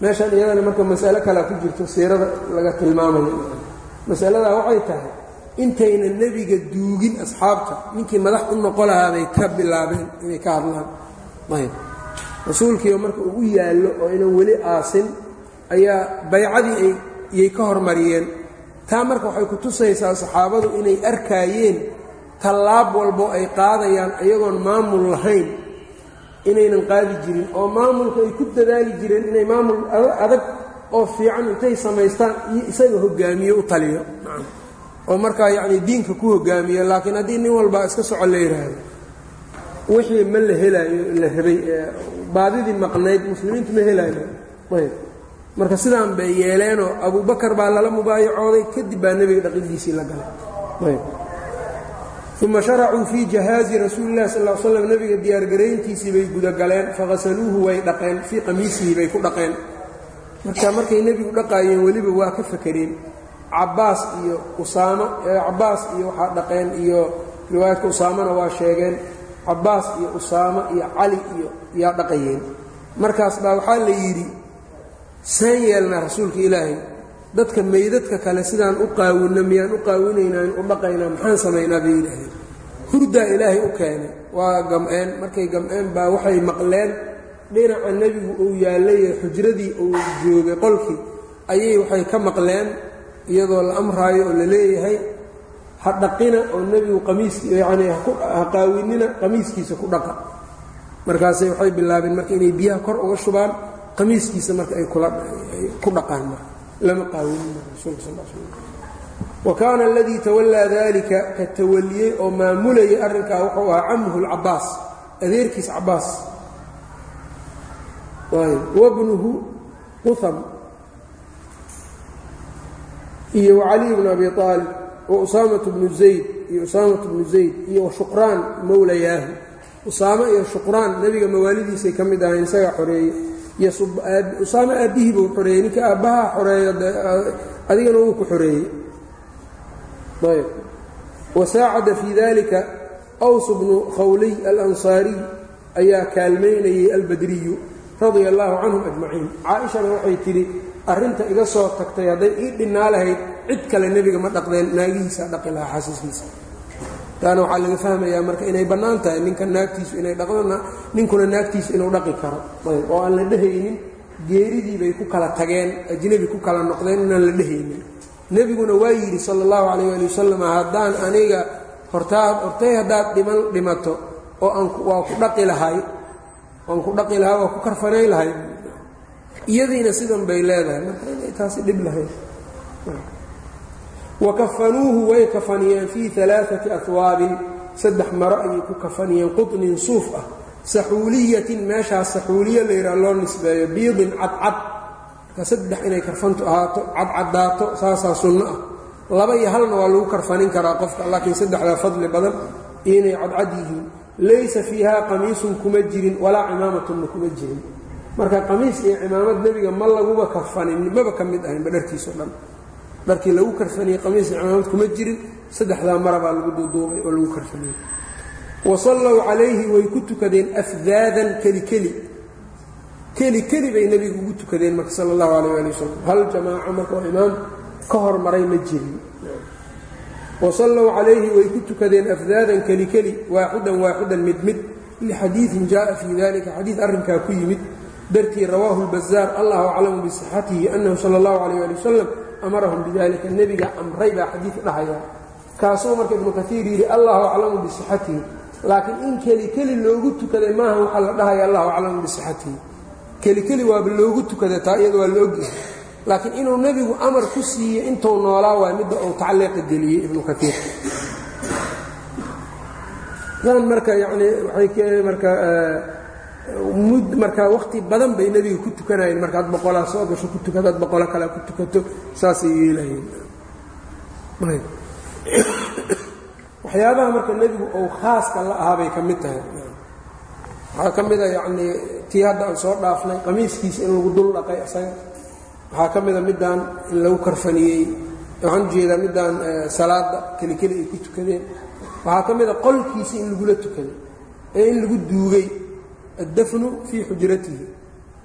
Meeshan iyadana marka masalo kalea ku jirto siirada laga tilmaamayo. Masaladaa waxay tahay intayna nebiga duugin asxaabta. Ninkii madax u noqo lahaa bay ka bilaabeen inay ka hadlaan. Ayb. Rasuulkiioo marka ugu yaallo oo inan weli aasin ayaa baycadii ayay ka hormariyeen. Taa marka waxay ku tusaysaa saxaabadu inay arkaayeen tallaab walbo ay qaadayaan iyagoon maamul lahayn inaynan qaadi jirin oo maamulka ay ku dadaali jireen inay maamul adag oo fiican intay samaystaan iyo isaga hogaamiye u taliyo oo markaa yacni diinka ku hogaamiyo laakiin haddii nin walbaa iska soco la yidhaahdo wixii ma la helaayo la rabay baadidii maqnayd muslimiintu ma helaayo ayb. Marka sidaan bay yeeleenoo abubakar baa lala mubaayacooday kadib baa nebiga dhaqidiisii la galay. Ayb. Uma sharacuu fii jahaazi rasuuli illahi sal l slam nebiga diyaargarayntiisii bay gudagaleen faqasaluuhu way dhaqeen fii qamiisihi bay ku dhaqeen. Marka markay nebigu dhaqaayeen weliba waa ka fakereen cabaas iyo usaamo cabaas iyo waxaa dhaqeen iyo riwaayadka usaamona waa sheegeen. Cabaas iyo usaamo iyo cali iyo yaa dhaqayeen. Markaas baa waxaa la yidhi saan yeelnaa rasuulka ilaahay dadka meydadka kale sidaan u qaawinno miyaan u qaawinaynaan u dhaqaynaa maxaan samaynaa? Bay yidhaahdeen. Hurdaa ilaahay u keenay. Waa gam'een. Markay gam'een baa waxay maqleen dhinaca nebigu uu yaallaye xujradii uu joogay qolkii ayay waxay ka maqleen iyadoo la amraayo oo la leeyahay ha dhaqina oo nebigu qamiiski yacni ha qaawinina qamiiskiisa ku dhaqa. Markaasay waxay bilaabeen marka inay biyaha kor uga shubaan qamiiskiisa marka ay ku dhaqaan marka. Lama qaawinin rasuulka sal sl wa kaana aladii tawallaa dalika ka tawaliyey oo maamulayay arrinkaa wuxuu ahaa camuhu lcabaas adeerkiis cabaas wabnuhu quham iyo wacaliy bnu abi aalib wa usaamatu bnu zayd iyo usaamatu bnu zayd iyo washuqraan mowlayaahu usaamo iyo shuqraan nebiga mawaalidiisay ka mid ahayn isagaa xoreeyey. Iyo usaamo aabbihii buu xoreeyey ninka aabbaha xoreeyo adigana wuu ku xoreeyey. Ayb. Wasaacada fii dalika aws bnu khawliy alansaariy ayaa kaalmaynayey albadriyu radia allaahu canhum ajmaciin. Caaishana waxay tidhi arrinta iga soo tagtay hadday ii dhinnaa lahayd cid kale nebiga ma dhaqdeen naagihiisa dhaqi lahaa xasiiskiisa taana waxaa laga fahmayaa marka inay bannaan tahay ninka naagtiisu inay dhaqdona ninkuna naagtiisu inuu dhaqi karo. Oo aan la dhehaynin geeridii bay ku kala tageen ajnebi ku kala noqdeen inaan la dhehaynin nebiguna waa yidhi sala allahu calayh ali wasalam haddaan aniga hortaa hortay haddaad dhiman dhimato oo aan waa ku dhaqi lahay waan ku dhaqi lahaa waa ku karfanay lahay iyadiina sidan bay leedahay. Marka inay taasi dhib lahayd wa kafanuuhu way kafaniyeen fii alaaati ahwaabin saddex maro ayay ku kafaniyeen quطnin suuf ah. Saxuuliyatin meeshaas saxuuliya layidhaha loo nisbeeyo. Biidin cadcad. Marka saddex inay karfantu ahaato cadcadaato saasaa sunno ah. Laba iyo halna waa lagu karfanin karaa qofka laakiin saddexdaa fadli badan inay cadcad yihiin. Laysa fiiha qamiisun kuma jirin walaa cimaamatunna kuma jirin marka qamiis iyo cimaamad nebiga ma laguba karfanin maba ka mid ahaynba dharkiisao dhan. Dharkii lagu karfaniyey qamiis iyo cimaamad kuma jirin saddexdaa marabaa lagu duuduubay oo lagu karfaniyey wa sallow calayhi way ku tukadeen afdaadan keli keli. Keli keli bay nebiga ugu tukadeen marka sala allahu calayh ali wasalam hal jamaaco marka oo imaam ka hormaray ma jirin. Wasallow calayhi way ku tukadeen afdaadan keli keli waaxidan waaxidan mid mid. Lixadiidin jaءa fii dalika xadiid arrinkaa ku yimid dartii rawaahu اlbazaar allahu aclamu bisixatihi annahu sala اllahu alayh ali wasalam amarahum bidalika nebiga amray baa xadiid dhahaya. Kaasuu marka ibnu kaiir yidhi allahu aclamu bisixatihi laakiin in keli keli loogu tukaday maaha waxaa la dhahaya allahu aclamu bisixatihi keli keli waaba loogu tukada taa iyada waa la ogyahay laakiin inuu nebigu amar ku siiyey intuu noolaa waay midda uu tacliiqa geliyey ibnu kaiir dan marka yanii waay marka mud marka wakhti badan bay nebiga ku tukanayeen markaad boqolaa soo gasho ku tukado ad boqolo kalea ku tukato saasay yeelayeen. Waxyaabaha marka nebigu uu khaaska la ahaa bay ka mid tahay. Waxaa ka mida yanii tii hadda aan soo dhaafnay qamiiskiisa in lagu dul dhaqay isaga waxaa ka mida middan in lagu karfaniyey waxaan u jeedaa middan salaada keli keli ay ku tukadeen. Waxaa ka mida qolkiisa in lagula tukaday ee in lagu duugay addafnu fii xujratihi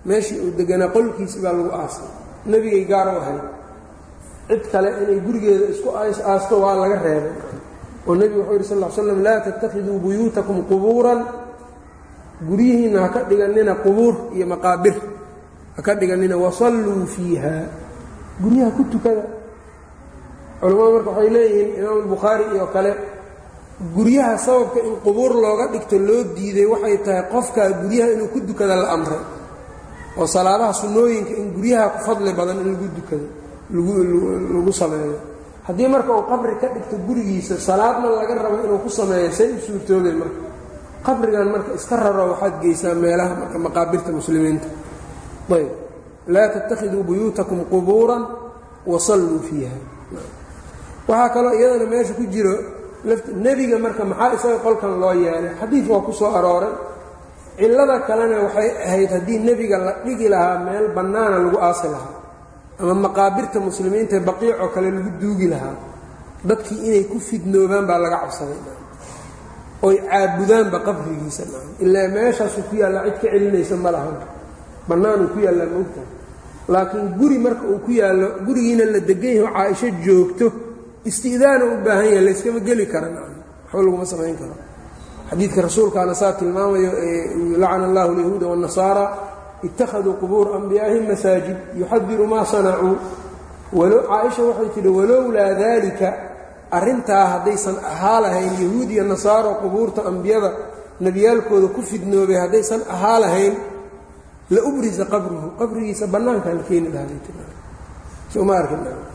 meeshii uu deganaa qolkiisi baa lagu aasay nebigay gaar u ahayd cid kale inay gurigeeda isku aasto waa laga reebay oo nebigu wuxuu yidhi sal l slam laa tattakhiduu buyuutakum qubuuran guryihiinna ha ka dhiganina qubuur iyo maqaabir haka dhiganina wasalluu fiiha guryaha ku tukada culimmadu marka waxay leeyihiin imaam albukhaari iyo kale guryaha sababka in qubuur looga dhigto loo diiday waxay tahay qofkaa guryaha inuu ku dukada la amray. Oo salaadaha sunnooyinka in guryaha ku fadli badan in lagu dukado lagu sameeyo. Haddii marka uu qabri ka dhigto gurigiisa salaadna laga rabo inuu ku sameeyo say u suurtoobeen marka. Qabrigan marka iska raro waxaad geysaa meelaha marka maqaabirta muslimiinta. Ayb laa tattakhiduu buyuutakum qubuuran wasalluu fiiha waxaa kaloo iyadana meesha ku jiro nebiga marka maxaa isaga qolkan loo yeelay? Xadiid waa ku soo arooray. Cillada kalena waxay ahayd haddii nebiga la dhigi lahaa meel bannaana lagu aasi lahaa ama maqaabirta muslimiinta baqiicoo kale lagu duugi lahaa dadkii inay ku fidnoobaan baa laga cabsaday. Oy caabudaanba qabrigiisa ilaa meeshaasuu ku yaalla cid ka celinaysa ma lahan bannaanuu ku yaallaa maogtahay laakiin guri marka uu ku yaallo gurigiina la degan yaho caaisho joogto isti'daana u baahan yahay layskama geli kara waxba laguma samayn karo. Xadiidka rasuulkaana saa tilmaamayo lacana allahu alyahuuda waannasaara ittakhaduu qubuura anbiyaa'ihim masaajid yuxadiru maa sanacuu caaisha waxay tidhi walowlaa daalika arrintaa haddaysan ahaa lahayn yahuud iyo nasaaro qubuurta ambiyada nebiyaalkooda ku fidnoobay haddaysan ahaa lahayn la ubrisa qabruhu qabrigiisa bannaankaa la keeni arkin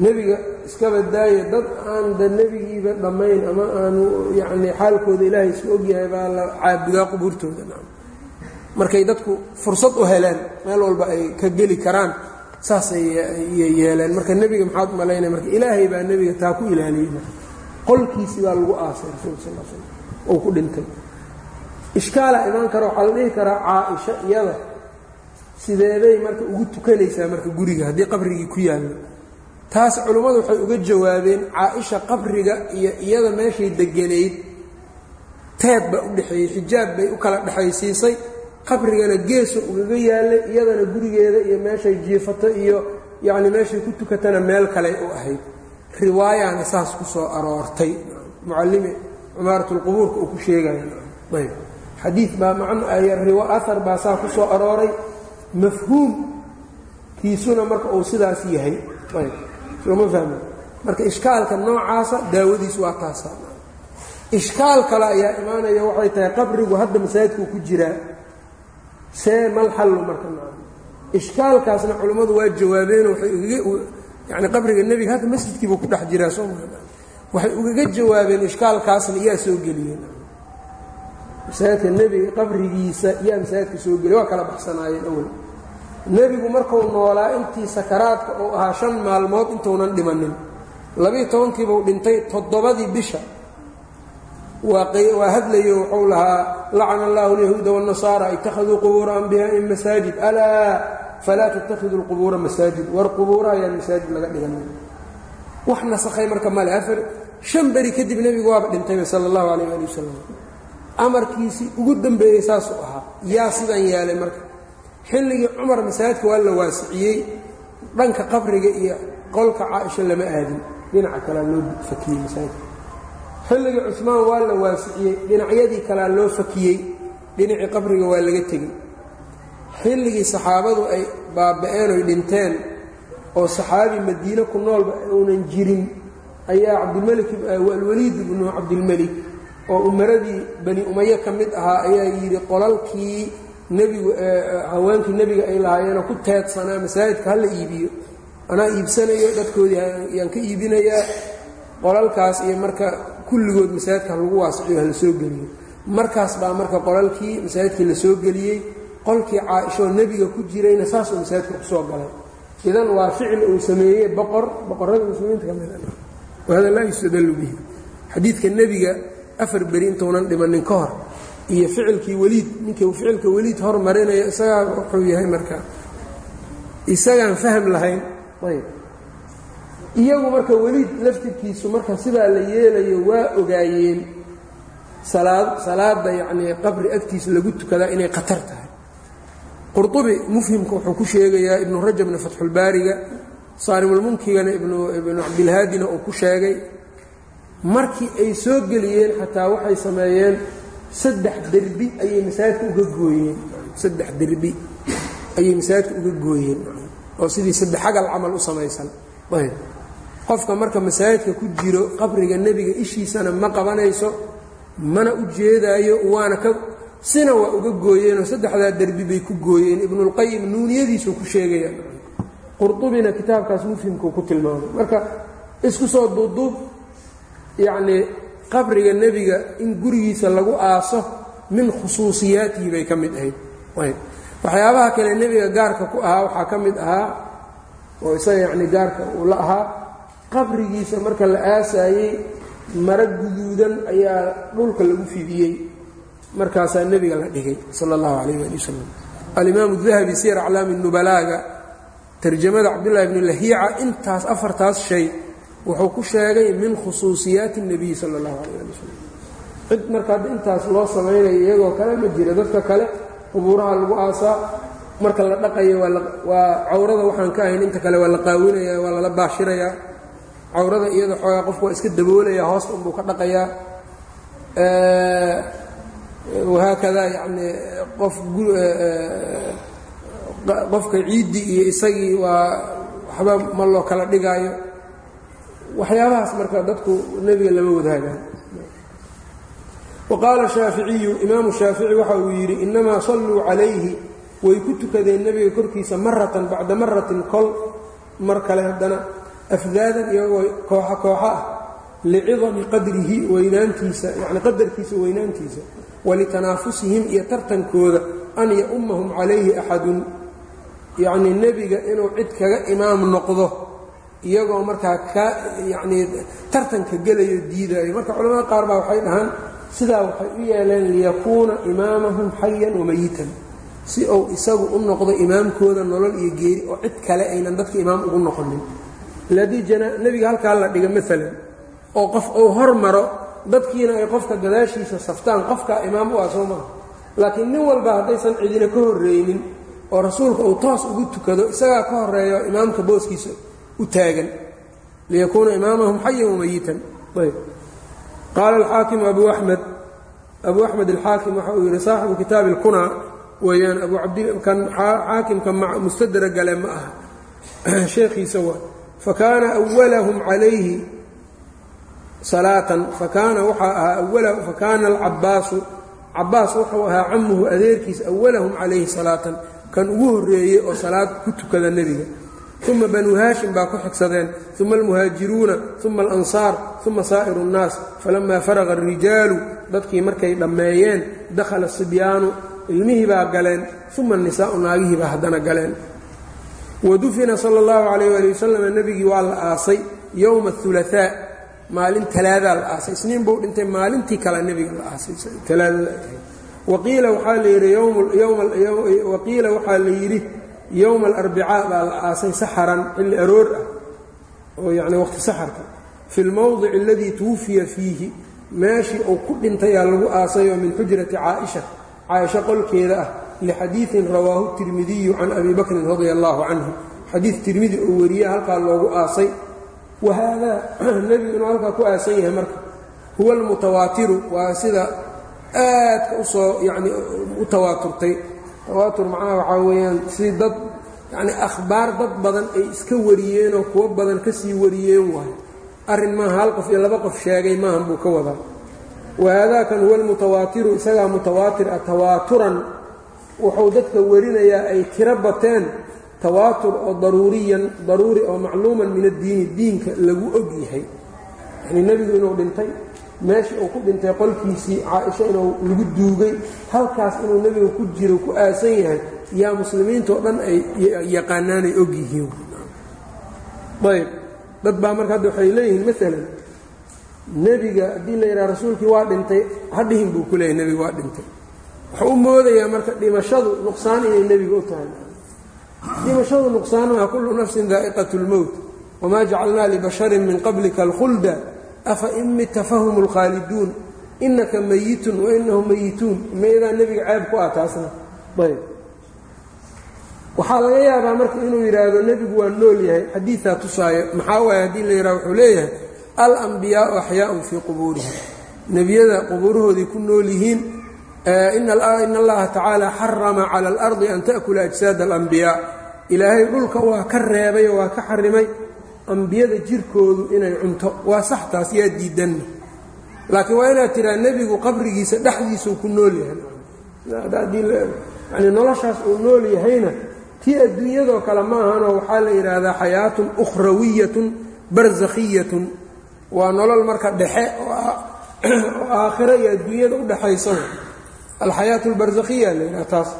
nebiga iskaba daaya dad aan da nebigiiba dhammayn ama aanu yacnii xaalkooda ilaahay iska ogyahay baa la caabudaa qubuurtooda markay dadku fursad u heleen meel walba ay ka geli karaan saasay yeeleen. Marka nebiga maxaad u malaynaya marka ilaahay baa nebiga taa ku ilaaliyey. Qolkiisii baa lagu aasay rasuulka sal l slam ou ku dhintay. Ishkaala imaan kara waxaa la dhihi karaa caa-isha iyada sideeday marka ugu tukanaysaa marka guriga haddii qabrigii ku yaallo taas culummadu waxay uga jawaabeen caa-isha qabriga iyo iyada meeshay deganayd. Teed baa u dhexeeyey xijaab bay u kala dhexaysiisay. Qabrigana geesu ugaga yaallay iyadana gurigeeda iyo meeshay jiifato iyo yacni meeshay ku tukatana meel kale u ahayd. Riwaayana saas ku soo aroortay. Mucallimi cumaaratulqubuurka uu ku sheegaya ayb. Xadiid baa ahar baa saa ku soo arooray. Mafhuumkiisuna marka uu sidaas yahay. Ayb sooma fahmi marka ishkaalka noocaasa daawadiis waa taasa. Ishkaal kale ayaa imaanaya waxay tahay qabrigu hadda masaajidkuu ku jiraa see mal xallu marka ishkaalkaasna culimmadu waa jawaabeen yani qabriga nebiga hadda masjidkiibuu ku dhex jiraa soo waxay ugaga jawaabeen ishkaalkaasna iyaa soo geliyeen. Masaajidka nebiga qabrigiisa yaa masaajidka soo geliy waa kala baxsanaayeen awal nebigu markuu noolaa intii sakaraadka uu ahaa shan maalmood intuunan dhimanin. Labiiyo tobankiibuu dhintay toddobadii bisha. Waa hadlayo wuxuu lahaa lacana allahu alyahuuda waاnnasaara ittakhaduu qubuura anbiyaa'ihim masaajid. Alaa falaa tattakhiduu lqubuura masaajid. War qubuura ayaan masaajid laga dhiganin. Wax nasakhay marka male afar shan beri kadib nebigu waaba dhintayba sala allahu calayh ali wasalam amarkiisii ugu dambeeyey saasuu ahaa. Yaa sidan yeelay marka xilligii cumar masaajidka waa la waasiciyey dhanka qabriga iyo qolka caaisha lama aadin. Dhinaca kalea loo fakiyey masaajidka xilligii cusmaan waa la waasiciyey dhinacyadii kalea loo fakiyey dhinacii qabriga waa laga tegey. Xilligii saxaabadu ay baaba-een oy dhinteen oo saxaabi madiine ku noolba uunan jirin ayaa cabdilmelik alwaliid ibnu cabdilmelik oo umaradii bani umaye ka mid ahaa ayaa yidhi qolalkii nebigu haweenkii nebiga ay lahaayeenoo ku teedsanaa masaajidka hala iibiyo. Anaa iibsanayo dadkoodii ayaan ka iibinayaa qolalkaas iyo marka kulligood masaajidka lagu waasiciyo hala soo geliyo. Markaas baa marka qolalkii masaajidkii la soo geliyey qolkii caaishaoo nebiga ku jirayna saasuu masaajidka ku soo galay. Idan waa ficil uu sameeyey boqor boqorrada muslimiinta ka mida wahada laa yustadalu bihi xadiidka nebiga afar beri intuunan dhimanin ka hor iyo ficilkii weliid ninkii ficilka weliid hormarinayo isagaa wuxuu yahay marka isagaan fahm lahayn. Ayb iyagu marka weliid laftirkiisu marka sidaa la yeelayo waa ogaayeen salaad salaada yacnii qabri agtiisa lagu tukadaa inay khatar tahay. Qurطubi mufhimka wuxuu ku sheegayaa ibnu rajabna fatxulbaariga saarimulmunkigana ibnu cabdilhaadina uu ku sheegay. Markii ay soo geliyeen xataa waxay sameeyeen saddex derbi ayay masaajidka uga gooyeen. Saddex derbi ayay masaajidka uga gooyeen. Oo sidii saddex xagal camal u samaysan. Ayb. Qofka marka masaajidka ku jiro qabriga nebiga ishiisana ma qabanayso mana u jeedaayo waana ka sina waa uga gooyeenoo saddexdaa derbi bay ku gooyeen. Ibnulqayim nuuniyadiisuu ku sheegaya qurdubina kitaabkaas mufhimkuu ku tilmaamay. Marka isku soo duubduub yacnii qabriga nebiga in gurigiisa lagu aaso min khusuusiyaatihi bay ka mid ahayd. Waxyaabaha kale nebiga gaarka ku ahaa waxaa ka mid ahaa oo isaga yacni gaarka uu la ahaa qabrigiisa marka la aasaayey maro guduudan ayaa dhulka lagu fidiyey. Markaasaa nebiga la dhigay sala allahu calayh waali wasalam alimaamu dahabi siyar aclaami nubalaaga tarjamada cabdullahi bni lahiica intaas afartaas shay wuxuu ku sheegay min khusuusiyaati اnebiyi sala اllahu calayh ali wasalam cid marka hadda intaas loo samaynayo iyagoo kale ma jira dadka kale qubuuraha lagu aasaa marka la dhaqayo waa cawrada waxaan ka ahayn inta kale waa la qaawinaya waa lala baashirayaa cawrada iyada xoogaa qofku waa iska daboolaya hoosta unbuu ka dhaqayaa. Wahaakada yacni qof qofka ciiddii iyo isagii waa waxba ma loo kala dhigaayo waxyaabahaas marka dadku nebiga lama wadaagaan wa qaala shaaficiyu imaamu shaafici waxa uu yidhi innamaa salluu calayhi. Way ku tukadeen nebiga korkiisa maratan bacda maratin kol mar kale haddana afdaadan iyagoo kooxa kooxa ah licidami qadrihi weynaantiisa yacni qadarkiisa weynaantiisa walitanaafusihim iyo tartankooda an ya'ummahum calayhi axadun. Yacnii nebiga inuu cid kaga imaam noqdo iyagoo markaa ka yacnii tartanka gelayo diidaayo marka culamada qaar baa waxay dhahaan sidaa waxay u yeeleen liyakuuna imaamahum xayan wamayitan si uu isagu u noqdo imaamkooda nolol iyo geeri oo cid kale aynan dadka imaam ugu noqonin. Haddii nebiga halkaa la dhiga maalan oo qof uu hor maro dadkiina ay qofka gadaashiisa saftaan qofkaa imaam u ah soo maha. Laakiin nin walba haddaysan cidina ka horreynin oo rasuulka uu toos ugu tukado isagaa ka horeeyo imaamka booskiisa u taagan liyakuuna imaamahum xayan wamayitan ayb. Qaala alxaakimu abu axmed abu axmed alxaakim waxa uu yidhi saaxibu kitaabi اlkunaa weeyaan abu abdkan xaakimka mustadra gale ma aha. Sheekhiisa waa fakaana awalahum calayhi salaatan fakaana waxaa ahaa awalahu fakaana alcabaasu cabaas wuxuu ahaa camuhu adeerkiis awalahum calayhi salaatan kan ugu horreeyey oo salaad ku tukada nebiga uma banuu haashim baa ku xigsadeen uma almuhaajiruuna uma alansaar uma saa'iru اnnaas falamaa faraqa arijaalu dadkii markay dhammeeyeen dakhala sibyaanu ilmihii baa galeen uma anisaa'u naagihii baa haddana galeen wadufina sala اllahu calayh ali wasalam nebigii waa la aasay yowma aulaaaa maalin talaadaa la aasay isniin buu dhintay maalintii kale nebiga la aasay talaadada waqiila waxaa la yidhi yowma alarbicaa baa la aasay saxaran xilli aroor ah oo yacni waqti saxarka fi lmowdici aladii tuwufiya fiihi meeshii uu ku dhintayaa lagu aasayoo min xujrati caaisha caaisha qolkeeda ah lixadiidin rawaahu tirmidiyu can abi bakrin radia allaahu canhu xadiid tirmidi oo wariya halkaa loogu aasay wahaadaa nebigu inuu halkaa ku aasan yahay marka huwa almutawaatiru waa sida aadka u soo yacni u tawaaturtay tawaatur macnaha waxaa weeyaan si dad yacni akhbaar dad badan ay iska wariyeenoo kuwo badan ka sii wariyeen waayo arrin maaha hal qof iyo laba qof sheegay maahan buu ka wadaa. Wahaadaakan huwa almutawaatiru isagaa mutawaatir ah tawaaturan. Wuxuu dadka warinayaa ay tiro bateen tawaatur oo daruuriyan daruuri oo macluuman min addiini diinka lagu og yahay. Yacnii nebigu inuu dhintay meeshii uu ku dhintay qolkiisii caaisha inuu lagu duugay halkaas inuu nebiga ku jiro ku aasan yahay yaa muslimiintao dhan ay yaqaanaanay og yihiin ayb dad baa marka hadda waxay leeyihiin maalan nebiga haddii la yidhaha rasuulkii waa dhintay hadhihin buu ku leeyahy nebiga waa dhintay. Wuxuu u moodayaa marka dhimashadu nuqsaan inay nebiga u tahay. Dhimashadu nuqsaan maa kullu nafsin daa'iqat اlmowt wamaa jacalnaa libasharin min qablika alkhulda afa in mita fahum اlkhaaliduun inaka mayitun wainahum mayituun mayadaa nebiga ceeb ku ah taasna. Ayb. Waxaa laga yaabaa marka inuu yidhaahdo nebigu waa nool yahay xadiidaa tusaayo. Maxaa waaye haddii la yidhaha wuxuu leeyahay alambiyaau axyaaun fii qubuurihim. Nebiyada qubuurahooday ku nool yihiin in allaha tacaala xarama cala alardi an ta'kula ajsaad alambiyaa ilaahay dhulka waa ka reebay oo waa ka xarimay ambiyada jirkoodu inay cunto. Waa sax taas yaa diidanna. Laakiin waa inaad tiraa nebigu qabrigiisa dhexdiisuu ku nool yahay. Noloshaas uu nool yahayna tii adduunyadoo kale ma ahanoo waxaa la yidhaahdaa xayaatun ukhrawiyatun barzakhiyatun. Waa nolol marka dhexe oo aakhiro iyo adduunyada u dhexaysa alxayaatu albarzakhiya la yidhaha taas.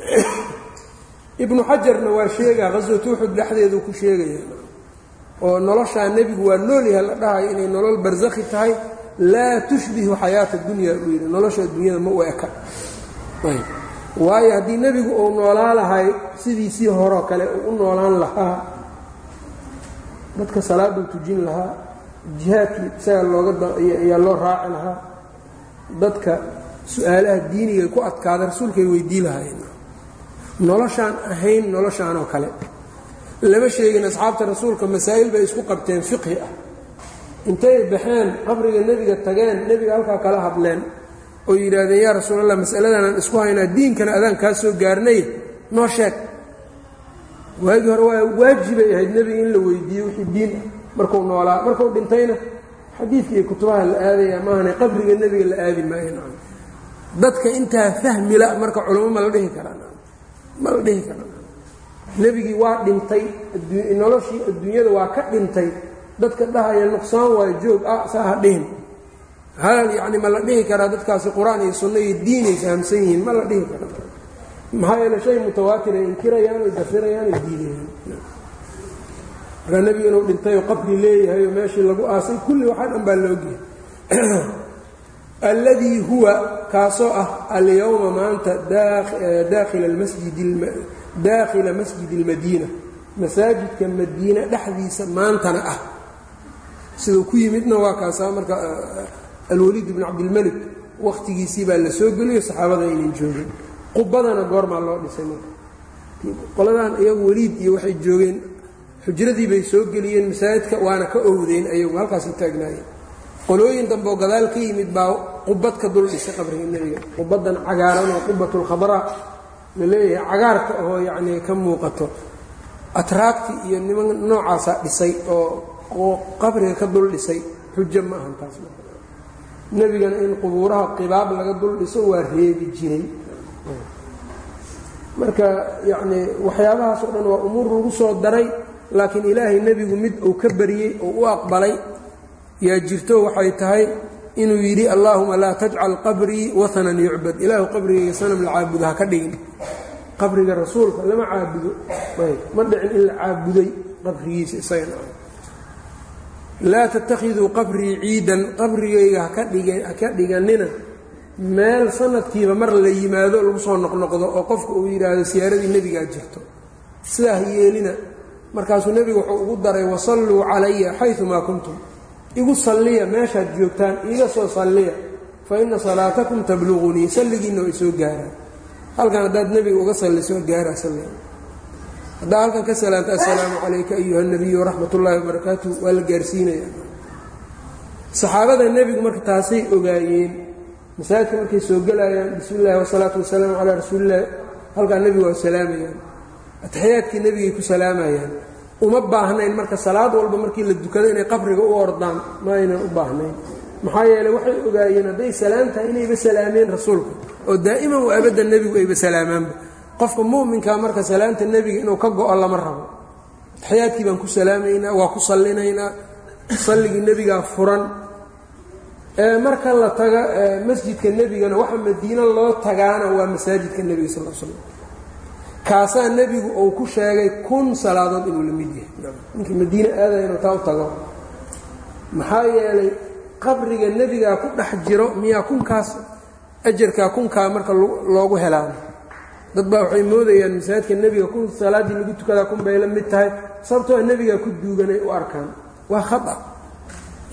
Ibnu xajarna waa sheegaa qaswat uxud dhexdeedu ku sheegaya oo noloshaa nebigu waa nool yahay la dhahayo inay nolol barzakhi tahay laa tushbihu xayaata dunya uu yidhi. Nolosha adduunyada ma u eka. Waayo haddii nebigu uu noolaa lahay sidiisii horoo kale uu u noolaan lahaa dadka salaaduu tujin lahaa jihaadkii isaga loogayaa loo raaci lahaa dadka su'aalaha diinigay ku adkaada rasuulkay weydii lahaayeen. Noloshaan ahayn noloshaanoo kale lama sheegin asxaabta rasuulka masaa'il bay isku qabteen fiqhi ah. Intay baxeen qabriga nebiga tageen nebiga halkaa kala hadleen oo yidhaahdeen yaa rasuul allah masaladanaan isku haynaa diinkana adaan kaa soo gaarnay noo sheeg. Waagii hore waa waajibay ahayd nebiga in la weydiiyo wixii diin ah. Markuu noolaa markuu dhintayna xadiidka iyo kutubaha la aadaya maahane qabriga nebiga la aadi maayo dadka intaa fahmila marka culamo ma la dhihi karaa ma la dhihi karaa nebigii waa dhintay noloshii adduunyada waa ka dhintay dadka dhahaya nuqsaan waayo joog ah saa ha dhihin. Hal yacni ma la dhihi karaa dadkaasi qur'aan iyo sunno iyo diinay fahamsan yihiin? Ma la dhihi karaa. Maxaa yeele shay mutawaatir ay inkirayaan oy dafirayaan oy diidayaan markaa nebigu inuu dhintay oo qabri leeyahay oo meeshii lagu aasay kulli waxaa dhan baa loogehay alladii huwa kaasoo ah alyowma maanta daakhila daakhila masjidi اlmadiina masaajidka madiina dhexdiisa maantana ah siduu ku yimidna waa kaasaa marka alwaliid bn cabdilmalik wakhtigiisii baa la soo geliyo saxaabada aynan joogin qubadana goormaa loo dhisay marka qoladan iyagu weliid iyo waxay joogeen xujradii bay soo geliyeen masaajidka waana ka owdeen ayagu halkaasay taagnaayeen qolooyin dambeoo gadaal ka yimid baa qubad ka dul dhisay qabriga nebiga qubadan cagaaran oo qubatulkhadraa la leeyahay cagaarka oo yacnii ka muuqato. Atraagti iyo niman noocaasaa dhisay oo qabriga ka dul dhisay xujo ma ahan taas nebigana in qubuuraha qibaab laga dul dhiso waa reebi jiray. Marka yacnii waxyaabahaas oo dhan waa umuur lagu soo daray laakiin ilaahay nebigu mid uu ka bariyey oo u aqbalay yaa jirto waxay tahay inuu yidhi allaahuma laa tajcal qabrii watanan yucbad. Ilaahu qabrigayga sanam la caabudo ha ka dhigin. Qabriga rasuulka lama caabudo. Ma dhicin in la caabuday qabrigiisa isagana laa tattakhiduu qabrii ciidan qabrigayga haka dhiganina meel sanadkiiba mar la yimaado lagu soo noqnoqdo oo qofka uu yidhaahdo siyaaradii nebigaa jirto. Sidaa ha yeelina. Markaasuu nebigu wuxuu ugu daray wasalluu calaya xayumaa kuntum igu salliya meeshaad joogtaan iiga soo salliya. Fa inna salaatakum tabluqunii salligiinna way soo gaaraan. Halkan haddaad nebiga uga salliso gaaraa salliga. Haddaa halkan ka salaamta assalaamu calayka ayuha nabiyu waraxmat ullaahi wabarakaatu waa la gaarsiinaya. Saxaabada nebigu marka taasay ogaayeen masaajidka markay soo gelayaan bismi illahi wasalaatu wasalaamu calaa rasuulillahi halkaa nebigu waa salaamayaan ataxiyaadkii nebigay ku salaamayaan uma baahnayn marka salaad walba markii la dukado inay qabriga u ordaan ma aynan u baahnayn. Maxaa yeeley waxay ogaayeen hadday salaam tahay inayba salaameen rasuulka oo daa'iman wa abadda nebigu ayba salaamaanba qofka mu'minkaa marka salaamta nebiga inuu ka go-o lama rabo. Ataxiyaadkii baan ku salaamaynaa waa ku sallinaynaa salligii nebigaa furan. Marka la taga masjidka nebigana waxa madiino loo tagaana waa masaajidka nebiga sal l slam kaasaa nebigu uu ku sheegay kun salaadood inuu la mid yahay. Ninkii madiine aadaya inuu taa u tago. Maxaa yeelay qabriga nebigaa ku dhex jiro miyaa kunkaas ajarkaa kunkaa marka loogu helaana dad baa waxay moodayaan masaajidka nebiga kun salaaddii lagu tukadaa kun bay la mid tahay. Sababtoo nebigaa ku duuganay u arkaan. Waa khata.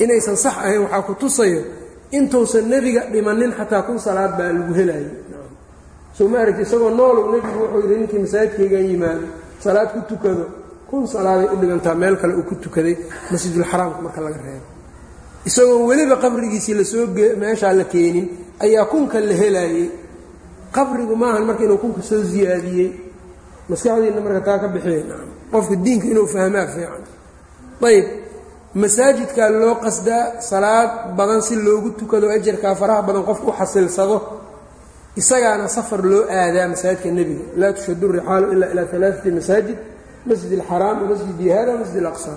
Inaysan sax ahayn waxaa ku tusayo intuusan nebiga dhimanin xataa kun salaad baa lagu helaayay soo ma isagoo noolow nebigu wuxuu yidhi ninkii masaajidkaygan yimaado salaad ku tukado kun salaaday u dhigantaa meel kale uu ku tukaday masjidulxaraamka marka laga reebo. Isagoon weliba qabrigiisii la soo meeshaa la keenin ayaa kunka la helaayey qabrigu maahan marka inuu kunka soo ziyaadiyey. Maskaxdiinna marka taa ka bixiya qofka diinka inuu fahmaa fiican. Ayb masaajidkaa loo qasdaa salaad badan si loogu tukado ajarkaa faraha badan qofku u xasilsado isagaana safar loo aadaa masaajidka nebiga. Laa tushadu rixaalu ilaa ilaa alaaati masaajid masjid alxaraam wamasjidi hada masjid alaqsa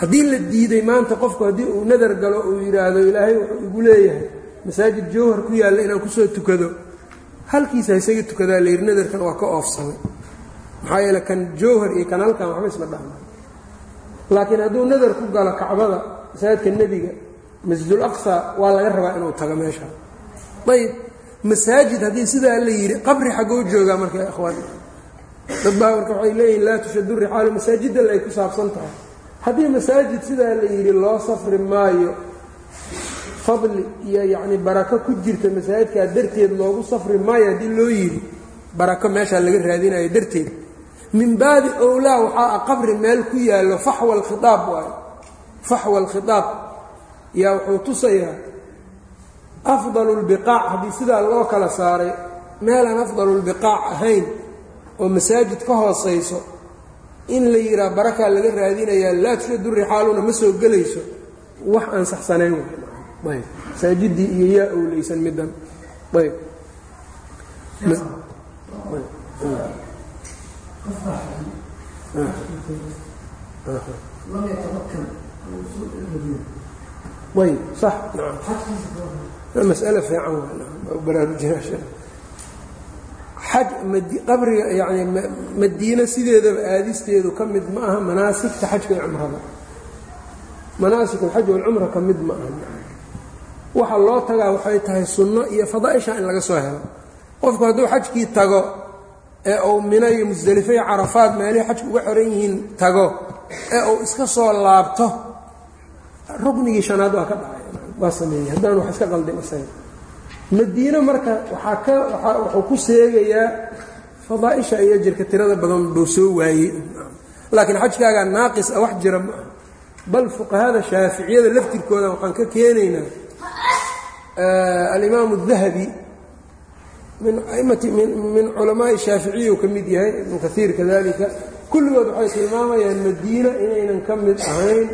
haddii la diiday maanta qofku haddii uu nadar galo uu yidhaahdo ilaahay wuxuu igu leeyahay masaajid jowhar ku yaalla inaan ku soo tukado. Halkiisa isaga tukadaa layidhi nadarkan waa ka oofsamay maxaa yeele kan jowhar iyo kan halkan waxba isma dhahma laakiin hadduu nadar ku galo kacbada masaajidka nebiga masjidul aqsa waa laga rabaa inuu tago meesha. Ayb masaajid haddii sidaa la yidhi qabri xaggoo joogaa marka ikhwaan. Dad baa marka waxay leeyihiin laa tushadu rixaalu masaajidal ay ku saabsan tahay. Haddii masaajid sidaa la yidhi loo safri maayo fadli iyo yacni barako ku jirta masaajidkaa darteed loogu safri maayo haddii loo yidhi barako meeshaa laga raadinayo darteed. Min baabi owlaa waxaa ah qabri meel ku yaallo faxwa alkhiaab waayo. Faxwa alkhitaab yaa wuxuu tusayaa afdalu lbiqaac haddii sidaa loo kala saaray meelaan afdalu lbiqaac ahayn oo masaajid ka hoosayso in la yidhaha barakaa laga raadinayaa laa tushadu rixaaluna ma soo gelayso wax aan saxsanayn ayb. Masaajidii iyo yaa owleysan middan. Ayb. Ayb. Sax masale fiican baraarujinaasha xaj qabriga yani madiine sideedaba aadisteedu ka mid ma aha manaasigta xajka iyo cumrada. Manaasik alxaj walcumra ka mid ma aha. Waxa loo tagaa waxay tahay sunno iyo fadaaisha in laga soo helo. Qofku hadduu xajkii tago ee uu mina iyo musdelifo iyo carafaad meelihii xajku uga xoran yihiin tago ee uu iska soo laabto ruknigii waa ka dhacay waa sameeyey. Haddaan wax iska qaldin isaga madiine marka waxaa ka wuxuu ku seegayaa fadaaisha iyo jirka tirada badan buu soo waayey. Laakiin xajkaagaa naaqis ah wax jira ma aha. Bal fuqahada shaaficiyada laftirkooda waxaan ka keenaynaa alimaamu الdahabi min culamaai shaaficiyu ka mid yahay ibnu kaiir kadalika kulligood waxay tilmaamayaan madiina inaynan ka mid ahayn.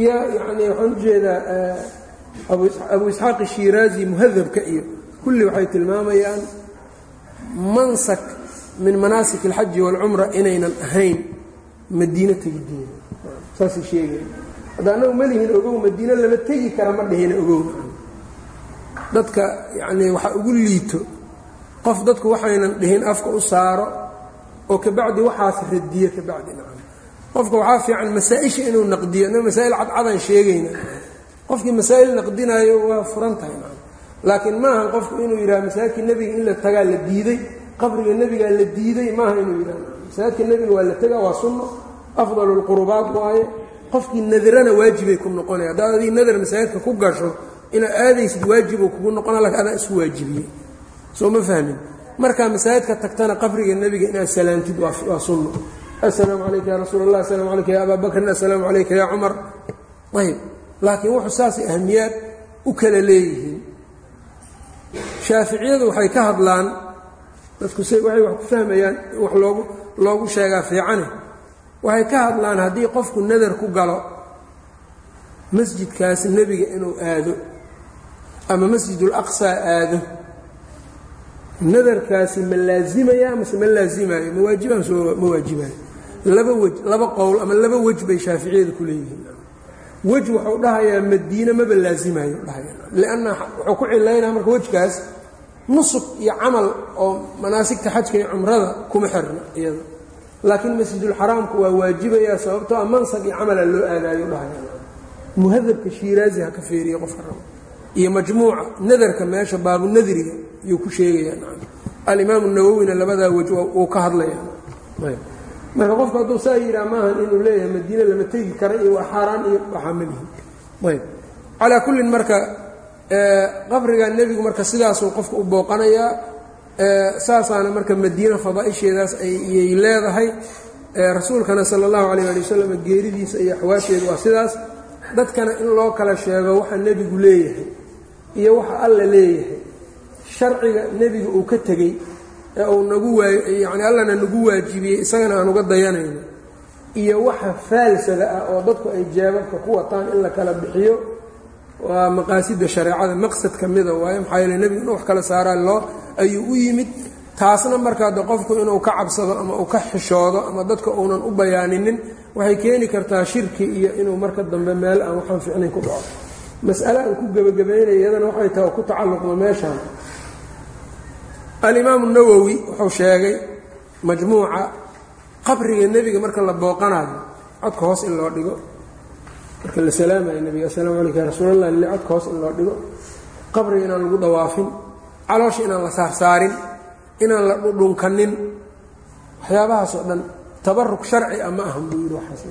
Iyo yani waxaan u jeedaa abu isxaaq ishiraazi muhadabka iyo kulli waxay tilmaamayaan mansak min manaasik اlxaji wاlcumra inaynan ahayn madiine tegideeda saasay sheegaya hadda annagu malihin ogow madiine lama tegi kara ma dhihina ogow. Dadka yacnii waxaa ugu liito qof dadku waxaynan dhihin afka u saaro oo kabacdi waxaas radiyo kabacdi nacam. Qofka waxaa fiican masaa-isha inuu naqdiyo inna masaa'il cadcadaan sheegayna qofkii masaa'il naqdinaayo waa furan tahay nacam laakiin maahan qofku inuu yidhaha masaajidka nebiga in la tagaa la diiday qabriga nebigaa la diiday maaha inuu yidhaha. Masaajidka nebiga waa la tegaa waa sunno afdalu lqurubaat waaye qofkii nadarana waajibay ku noqonaya. Haddaad adii nadar masaajidka ku gasho inaad aadaysid waajibuu kugu noqona laakiin adaa isu waajibiyey. Soo ma fahmin? Markaa masaajidka tagtana qabriga nebiga inaad salaantid waa sunno. Assalaamu calayka ya rasuul allah assalaamu calayka ya abaa bakrin assalaamu calayka ya cumar. Ayb laakiin wuxuu saasay ahmiyaad u kala leeyihiin. Shaaficiyadu waxay ka hadlaan dadku s waxay wax ku fahmayaan wax loogu loogu sheegaa fiicane. Waxay ka hadlaan haddii qofku nadar ku galo masjidkaas nebiga inuu aado ama masjidul aqsaa aado. Nadarkaasi ma laazimaya mase ma laazimayo ma waajibaan soo ma waajibayo laba wej laba qowl ama laba wej bay shaaficiyadu ku leeyihiin wej wuxuu dhahayaa madiine maba laazimayo dhahaya lianna wuxuu ku cilaynaa marka wejkaas nusuk iyo camal oo manaasigta xajka iyo cumrada kuma xirna iyada laakiin masjidulxaraamku waa waajibayaa sababtoo a mansab iyo camala loo aadaayo dhahaya muhadabka shiiraazi ha ka feeriye qofka rabo iyo majmuuca nadarka meesha baabunadriga yuu ku sheegayaa alimaamu nawowina labadaa wej wuu ka hadlayaa marka qofku hadduu saa yidhaha maahan inuu leeyahay madiine lama tegi kara iyo waa xaaraan iyo waxaa malihi ayb. Calaa kullin marka qabriga nebigu marka sidaasuu qofka u booqanayaa saasaana marka madiina fadaa'isheedaas ayay leedahay. Rasuulkana sala allahu calayh ali wasalam geeridiisa iyo axwaasheedu waa sidaas. Dadkana in loo kala sheego waxa nebigu leeyahay iyo waxa alla leeyahay. Sharciga nebiga uu ka tegey ee uu nagu waa yacni allana nagu waajibiyey isagana aan uga dayanayno iyo waxa faalsada ah oo dadku ay jeebabka ku wataan in la kala bixiyo waa maqaasida shareecada. Maqsad ka mida waaye maxaa yeele nebigu inu wax kala saaraa loo ayuu u yimid. Taasna markaa de qofku inuu ka cabsado ama uu ka xishoodo ama dadka uunan u bayaaninin waxay keeni kartaa shirki iyo inuu marka dambe meel aan waxaan ficnayn ku dhaco. Mas'ale aan ku gebagabaynaya iyadana waxay tahay oo ku tacalluqda meeshaan alimaamu nawowi wuxuu sheegay majmuuca qabriga nebiga marka la booqanayo codka hoos in loo dhigo. Marka la salaamayo nebiga assalaamu calayka ya rasuul allah lile codka hoos in loo dhigo. Qabriga inaan lagu dawaafin caloosha inaan la saarsaarin inaan la dhudhunkanin waxyaabahaasoo dhan tabarug sharci a ma ahan buu yidhi waxaas.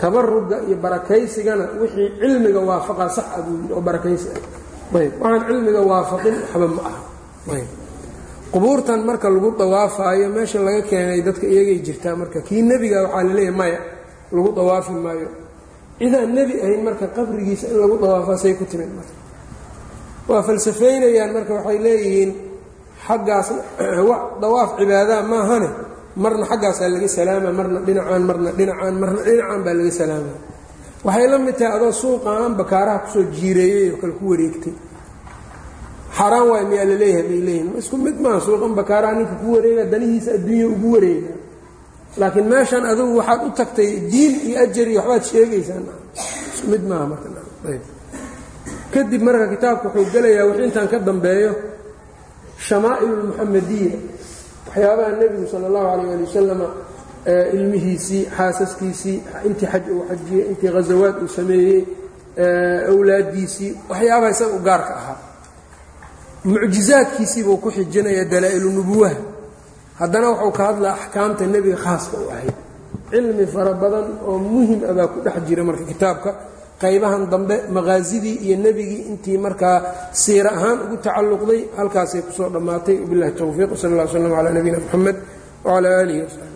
Tabaruga iyo barakaysigana wixii cilmiga waafaqa sax a buu yidhi oo barakaysi ah. Ayb waxaan cilmiga waafaqin waxba ma aha. Ayb qubuurtan marka lagu dawaafaayo meesha laga keenay dadka iyagay jirtaa marka kii nebiga waxaa la leeyahay maya lagu dawaafi maayo. Cidaan nebi ahayn marka qabrigiisa in lagu dawaafaa say ku timid marka. Waa falsafeynayaan marka waxay leeyihiin xaggaas dawaaf cibaadaa maahane marna xaggaasaa laga salaama marna dhinacaan marna dhinacaan marna dhinacaan baa laga salaama waxay la mid tahay adoo suuqaan bakaaraha ku soo jiireeyey oo kale ku wareegtay xaaraan waay miyaa la leeyahay bay leeyihiin isku mid maaha suuqan bakaaraha ninka ku wareega danihiisa adduunya ugu wareega laakiin meeshan adugu waxaad u tagtay diin iyo ajar iyo waxbaad sheegaysaan. Isku mid maaha markayb kadib marka kitaabka wuxuu gelayaa wix intaan ka dambeeyo shamaa'il ulmuxamadiya waxyaabaha nebigu sala allahu calayh ali wasalama ilmihiisii xaasaskiisii intii xaj uu xajiyey intii ghazawaad uu sameeyey awlaadiisii waxyaabaha isaga u gaarka ahaa mucjizaadkiisiibuu ku xijinaya dalaa'ilu haddana wuxuu ka hadlaa axkaamta nebiga khaaska u ahayd cilmi fara badan oo muhiim ah baa ku dhex jira marka kitaabka. Qaybahan dambe maqaasidii iyo nebigii intii markaa siira ahaan ugu tacalluqday halkaasay ku soo dhammaatay. Wabilahi towfiiq sal اlla slam calaa nabiyina mxamed wcalaa aalihi wasaxbi